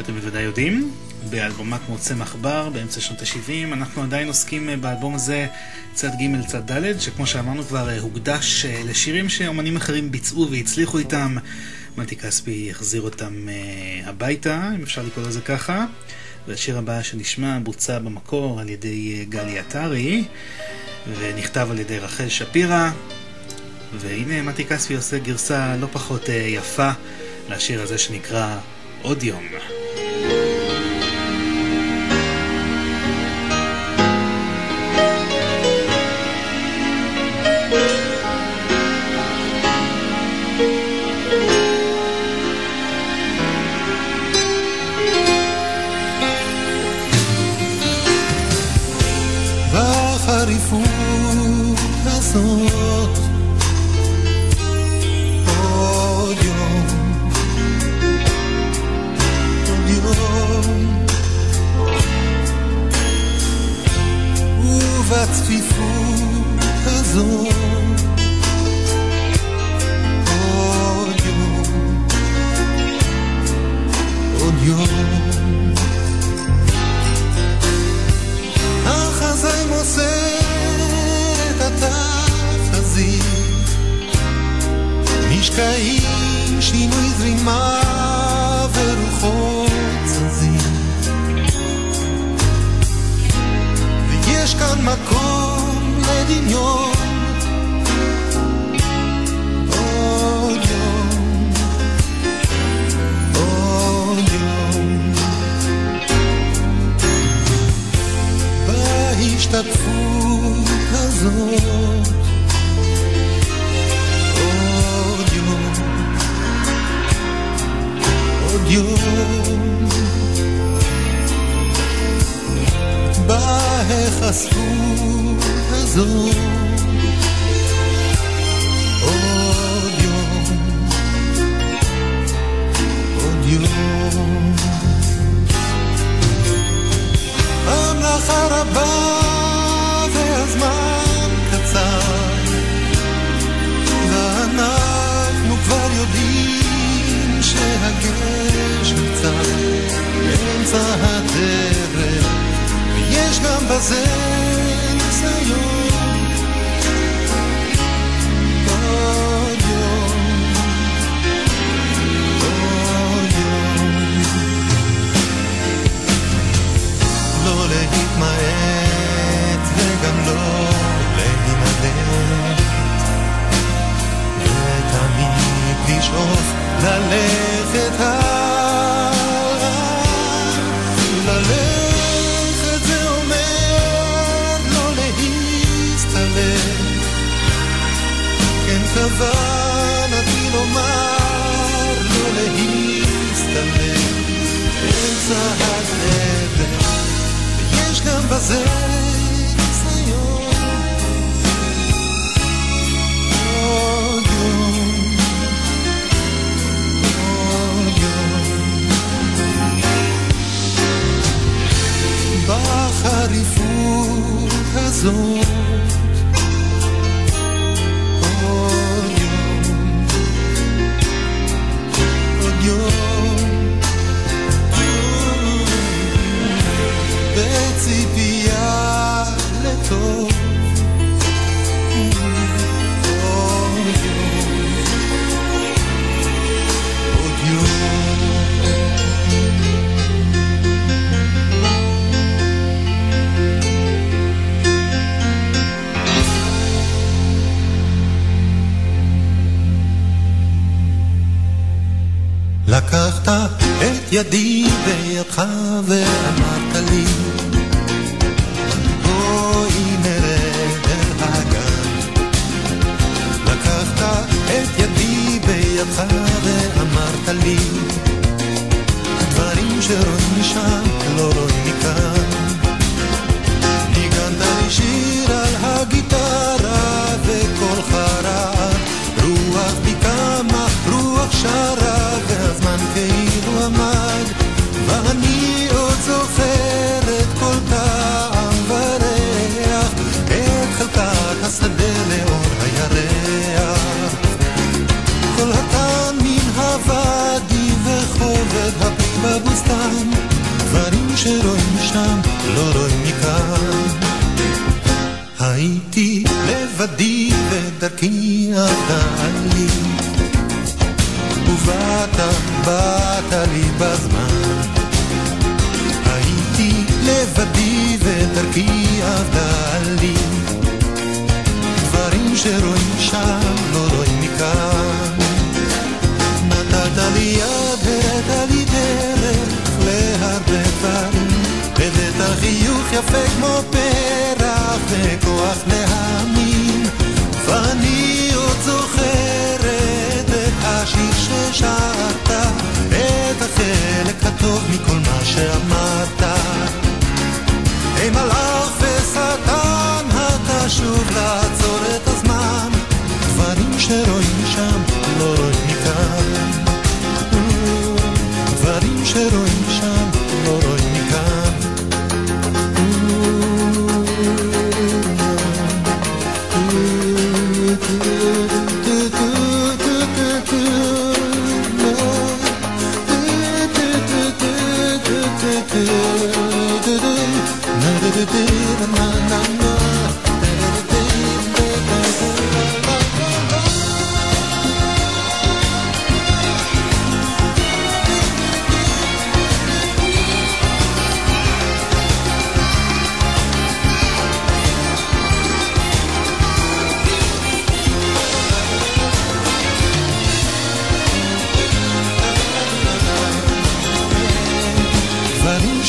אתם בוודאי יודעים, באלבומה כמו צמח בר, באמצע שנות ה-70, אנחנו עדיין עוסקים אה, באלבום הזה צד ג' צד ד', שכמו שאמרנו כבר אה, הוקדש לשירים שאומנים אחרים ביצעו והצליחו איתם. מתי כספי יחזיר אותם הביתה, אם אפשר לקרוא לזה ככה. והשיר הבא שנשמע בוצע במקור על ידי uh, גלי עטרי, ונכתב על ידי רחל שפירא. והנה מתי כספי עושה גרסה לא פחות uh, יפה לשיר הזה שנקרא עוד יום.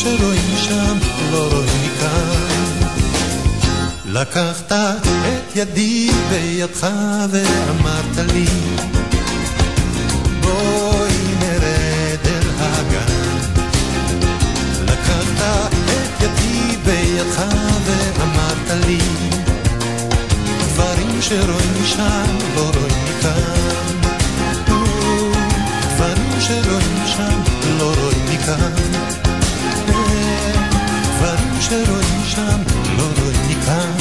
שרואים שם לא רואים מכאן. לקחת את ידי בידך ואמרת לי בואי נרד אל הגן. לקחת את ידי בידך ואמרת לי דברים שרואים משם לא רואים מכאן. דברים שרואים משם לא רואים מכאן. שרואים שם לא רואים מכאן.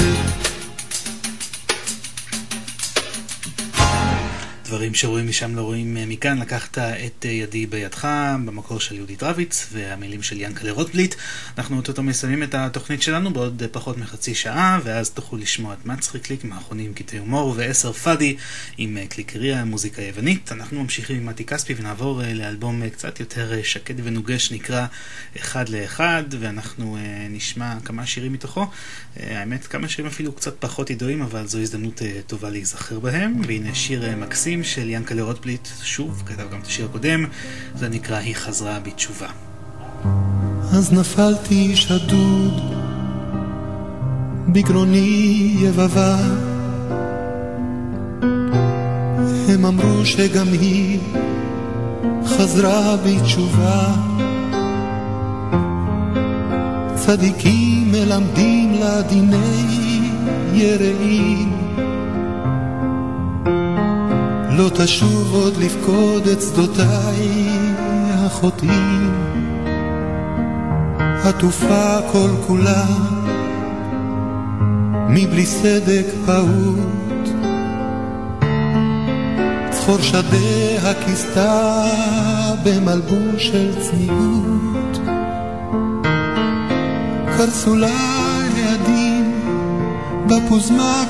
דברים שרואים משם לא רואים אה, מכאן, לקחת את אה, ידי בידך במקור של יהודית רביץ והמילים של ינקלה רוטבליט. אנחנו אוטוטו מסיימים את התוכנית שלנו בעוד אה, פחות מחצי שעה, ואז תוכלו לשמוע את מצחיק קליק מהאחרונים קטעי הומור ועשר פאדי עם קליקריה, מוזיקה יוונית. אנחנו ממשיכים עם מתי כספי ונעבור לאלבום קצת יותר שקט ונוגה שנקרא אחד לאחד, ואנחנו נשמע כמה שירים מתוכו. האמת, כמה שירים אפילו קצת פחות ידועים, אבל זו הזדמנות טובה להיזכר בהם. והנה שיר מקסים של ינקלה רוטבליט, שוב, כתב גם את השיר הקודם, זה נקרא היא חזרה בתשובה. אז נפלתי שדוד, בגרוני יבבה. הם אמרו שגם היא חזרה בתשובה. צדיקים מלמדים לה דיני יראים. לא תשוב עוד לפקוד את שדותיי החוטאים, עטופה כל כולה מבלי סדק פעוט. צחור שדה הכיסתה במלבוש של צניעות. קרסו לה היעדים בפוזמק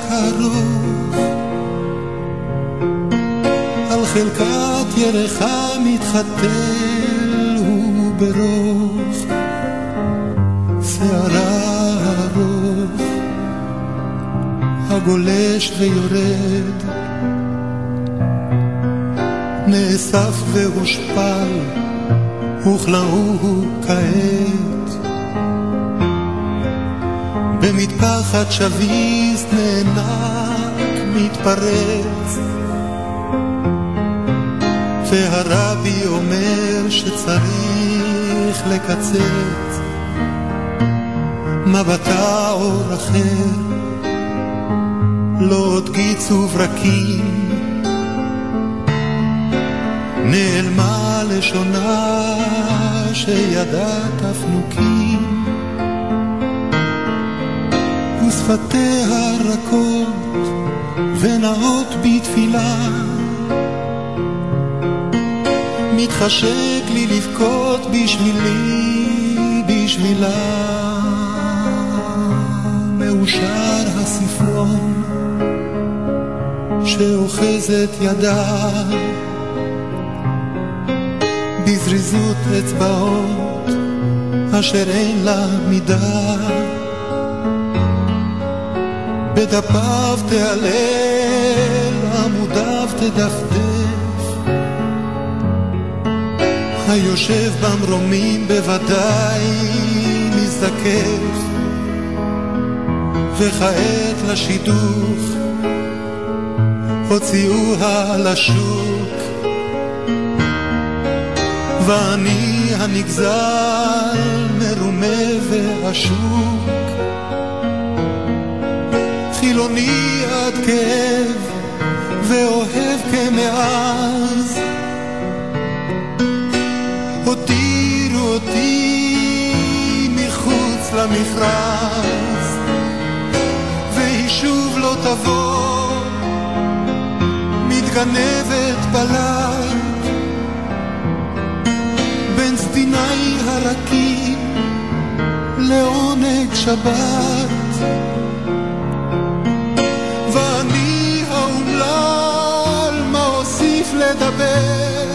הרוך חלקת ירך מתחתל וברוך שערה ארוך הגולש ויורד נאסף והושפל וכלאו כעת. במטפחת שביס נאנק מתפרץ והרבי אומר שצריך לקצץ. מבטה אור אחר, לא עוד גיץ וברקים, נעלמה לשונה שידעה תפנוקים, ושפתיה רכות ונאות בתפילה מתחשק לי לבכות בשבילי, בשבילה. מאושר הספרון שאוחזת ידה בזריזות אצבעות אשר אין לה מידה. בדפיו תעלל, עמודיו תדפדף היושב במרומים בוודאי מזדקף. וכעת לשידוך הוציאוה לשוק ואני הנגזל מרומה ועשוק חילוני עד כאב ואוהב כמאז אותי מחוץ למכרז, והיא שוב לא תבוא, מתגנבת בלב, בין סדיני הרכים לעונג שבת. ואני האומלל, מה אוסיף לדבר?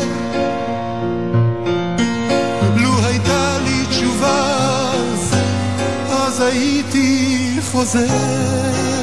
הייתי חוזר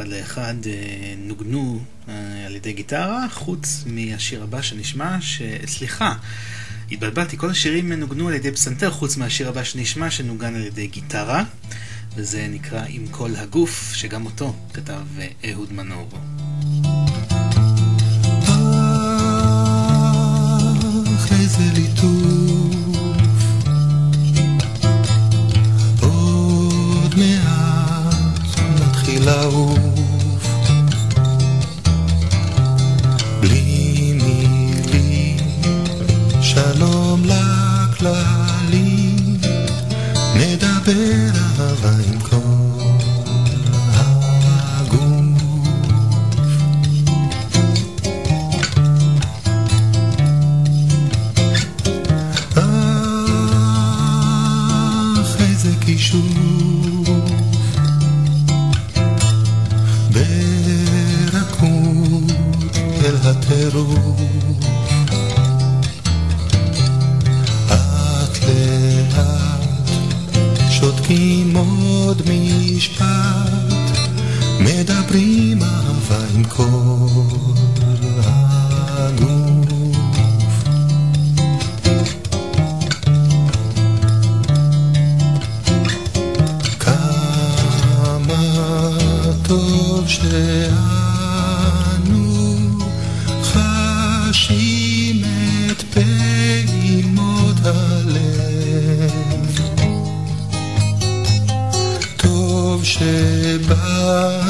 אחד לאחד אה, נוגנו אה, על ידי גיטרה, חוץ מהשיר הבא שנשמע, ש... סליחה, התבלבלתי, כל השירים נוגנו על ידי פסנתר, חוץ מהשיר הבא שנשמע, שנוגן על ידי גיטרה, וזה נקרא "עם כל הגוף", שגם אותו כתב אה, אהוד מנורו. love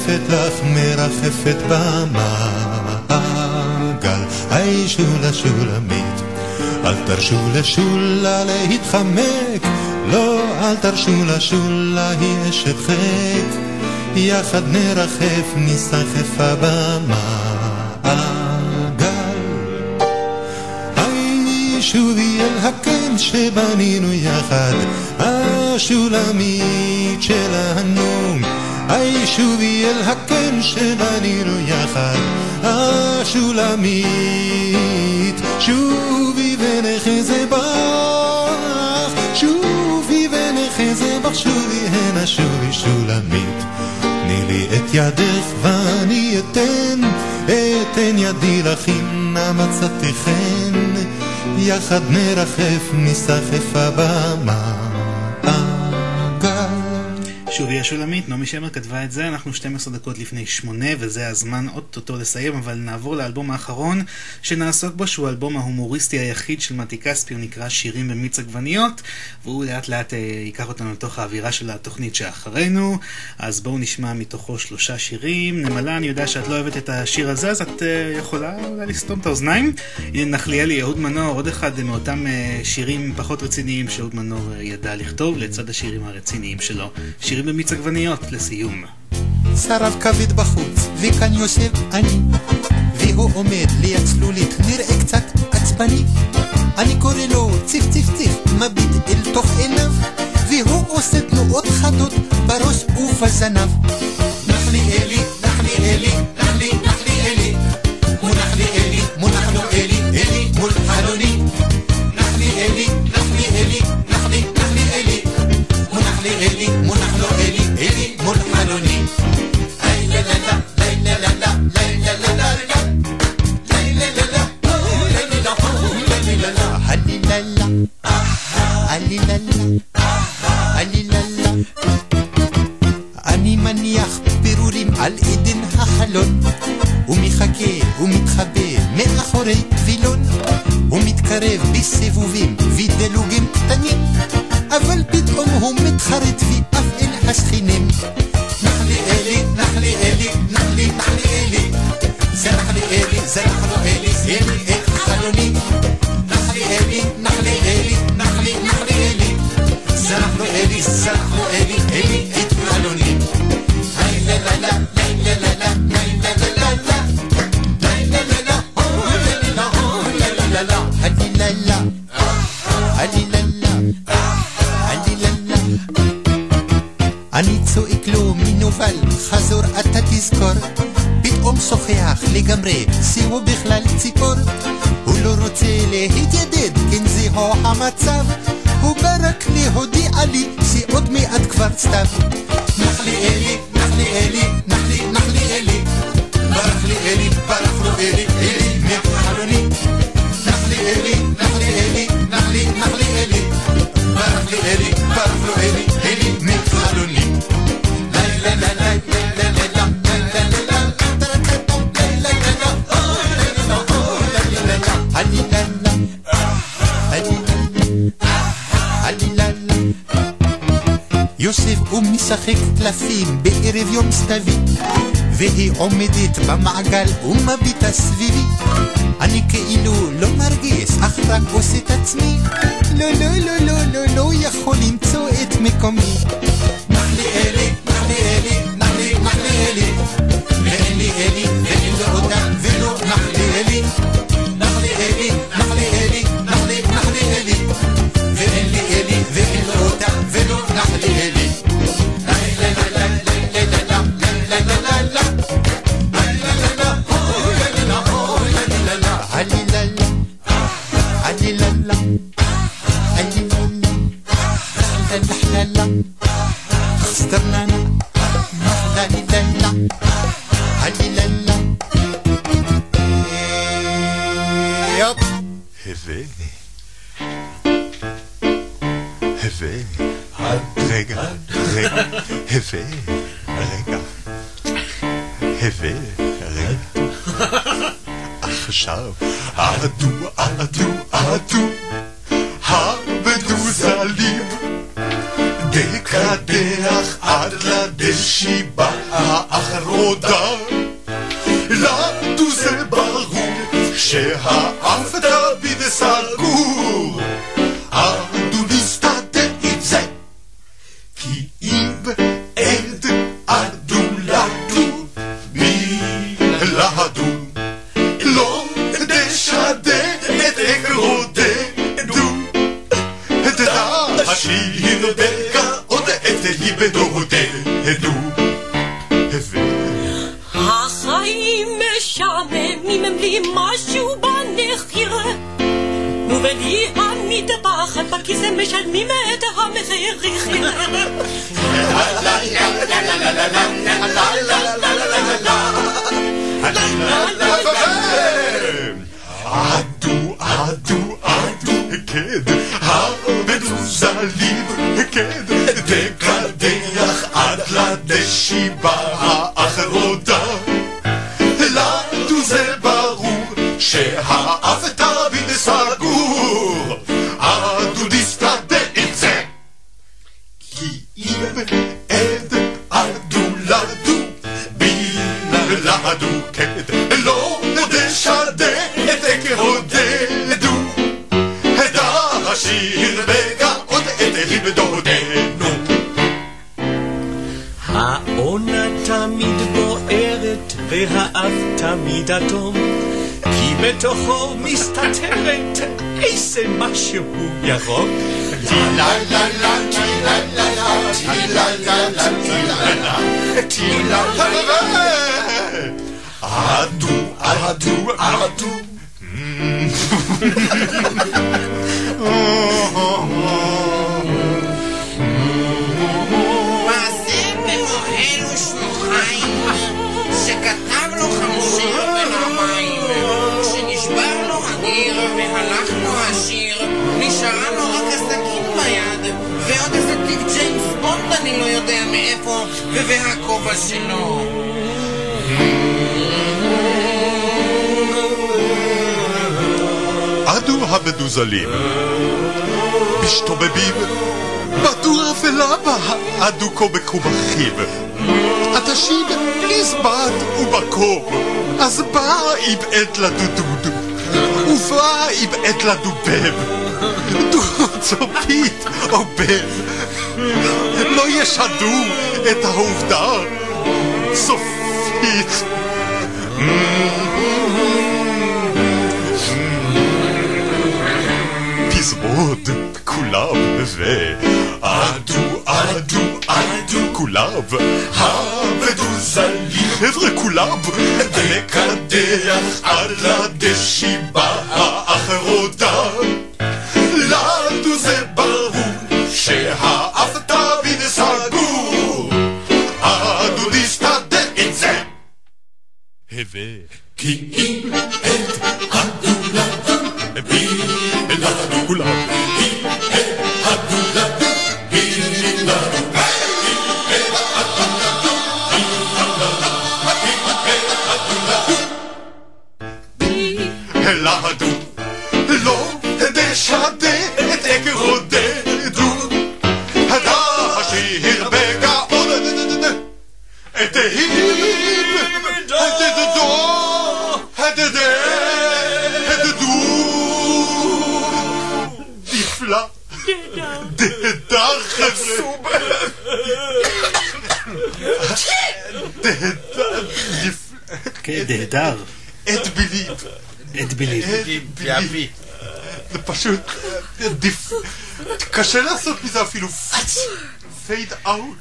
מרחפת לך, מרחפת במעגל. היי שולה שולמית, אל תרשו לשולה להתחמק, לא אל תרשו לשולה היא אשת חק. יחד נרחף, נסחף במעגל. היי שובי אל הקן שבנינו יחד, השולמית שלנו. היישובי אל הקן שבנינו יחד, השולמית. שובי ונחזה בך, שובי ונחזה בך, שובי הנה שובי שולמית. תני לי את ידך ואני אתן, אתן ידי לך אם מצאתי חן. יחד נרחף נסחף הבמה. שולמית, נעמי שמר כתבה את זה, אנחנו 12 דקות לפני שמונה וזה הזמן אוטוטו לסיים, אבל נעבור לאלבום האחרון שנעסוק בו, שהוא האלבום ההומוריסטי היחיד של מתי כספי, הוא נקרא שירים במיץ עגבניות, והוא לאט לאט אה, ייקח אותנו לתוך האווירה של התוכנית שאחרינו, אז בואו נשמע מתוכו שלושה שירים. נמלה, אני יודע שאת לא אוהבת את השיר הזה, אז את אה, יכולה אולי לסתום את האוזניים. נחליאלי, אהוד מנור, עוד אחד מאותם אה, שירים פחות רציניים שאהוד מנור ידע לכתוב, לצד השירים הרציניים שלו. שירים במיץ קיץ עגבניות לסיום. שרב כבד בחוץ, וכאן יושב אני, והוא עומד ליד צלולית, נראה קצת עצבני. אני קורא לו ציף ציף ציף, מביט אל תוך עיניו, והוא עושה תנועות חדות בראש ובזנב. נחמיאלי האדוקו כה בקוב אחיו. התשיב פליזבט ובקוב, אז בא איבעט לדודוד, ובא איבעט לדובב. צופית או לא ישדו את העובדה, צופית. תזמוד כולם ו... עדו עדו כולם המדוזלים חבר'ה כולם. לקדח על הדשיבה האחרונה. לנו זה ברור שהאף תמיד סגור. עדו נסתדר את זה. הווה כי אם את עדו לדו בלעדו כולם chanter et t'écouter Et. Et. Et. Et. זה פשוט דיף קשה לעשות מזה אפילו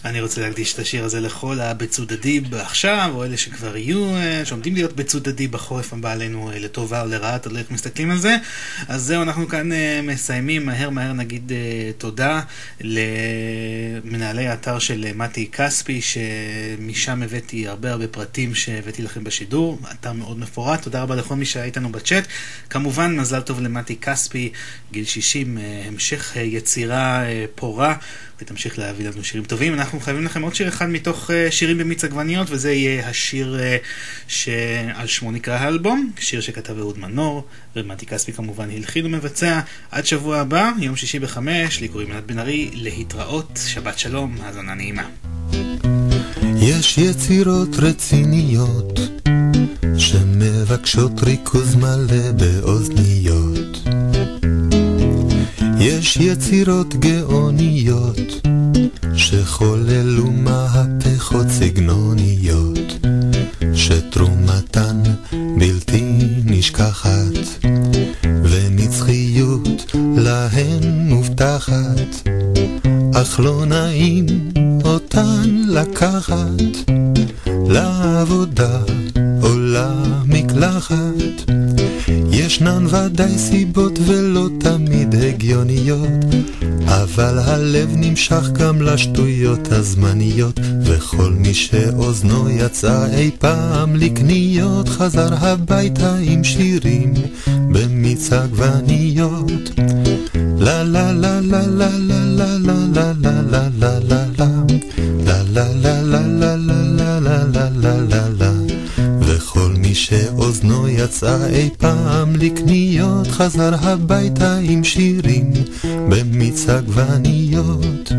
אני רוצה להקדיש את השיר הזה לכל הבצודדים עכשיו, או אלה שכבר יהיו, אה, שעומדים להיות בצודדים בחורף הבא עלינו אה, לטובה או לרעה, תלוי איך מסתכלים על זה. אז זהו, אנחנו כאן אה, מסיימים, מהר מהר נגיד תודה למנהלי האתר של מתי כספי, שמשם הבאתי הרבה הרבה פרטים שהבאתי לכם בשידור, אתר מאוד מפורט, תודה רבה לכל מי שהיה איתנו בצ'אט. כמובן, מזל טוב למתי כספי, גיל 60, אה, המשך יצירה פורה. ותמשיך להביא לנו שירים טובים. אנחנו חייבים לכם עוד שיר אחד מתוך uh, שירים במיץ עגבניות, וזה יהיה השיר uh, שעל שמו נקרא האלבום, שיר שכתב אהוד מנור, ומתי כספי כמובן הלחין ומבצע. עד שבוע הבא, יום שישי בחמש, לי קוראים ענת בן ארי, להתראות, שבת שלום, האזנה נעימה. יש יצירות רציניות שמבקשות ריכוז מלא באוזניות. יש יצירות גאוניות שחוללו מהפכות סגנוניות שתרומתן בלתי נשכחת ונצחיות להן מובטחת אך לא נעים אותן לקחת. לעבודה או למקלחת ישנן ודאי סיבות ולא תמיד הגיוניות אבל הלב נמשך גם לשטויות הזמניות וכל מי שאוזנו יצא אי פעם לקניות חזר הביתה עם שירים במיץ עגבניות לה לה לה לה לה לה לה לה לה לה לה לה לה לה לה לה לה שאוזנו יצא אי פעם לקניות, חזר הביתה עם שירים במיץ עגבניות.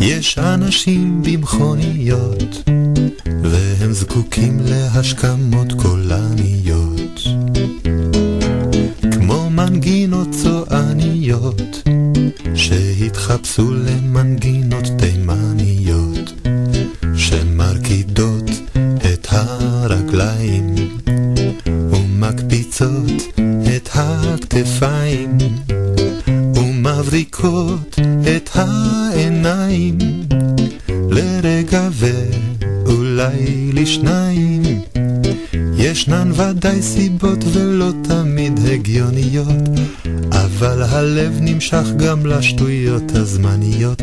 יש אנשים במכוניות, והם זקוקים להשכמות קולניות. כמו מנגינות צועניות, שהתחפשו למנגינות תימניות, הרגליים, ומקפיצות את הכתפיים, ומבריקות את העיניים, לרגע ואולי לשניים. ישנן ודאי סיבות ולא תמיד הגיוניות, אבל הלב נמשך גם לשטויות הזמניות,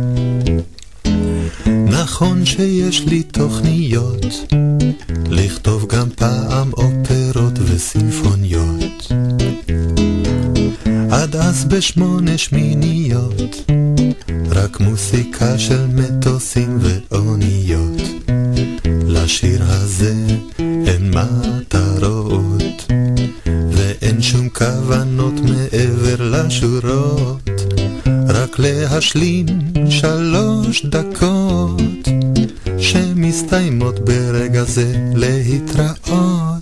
נכון שיש לי תוכניות. לכתוב גם פעם אופרות וסימפוניות. עד אז בשמונה שמיניות. רק מוסיקה של מטוסים ואוניות. לשיר הזה אין מטרות. ואין שום כוונות מעבר לשורות רק להשלים שלוש דקות שמסתיימות ברגע זה להתראות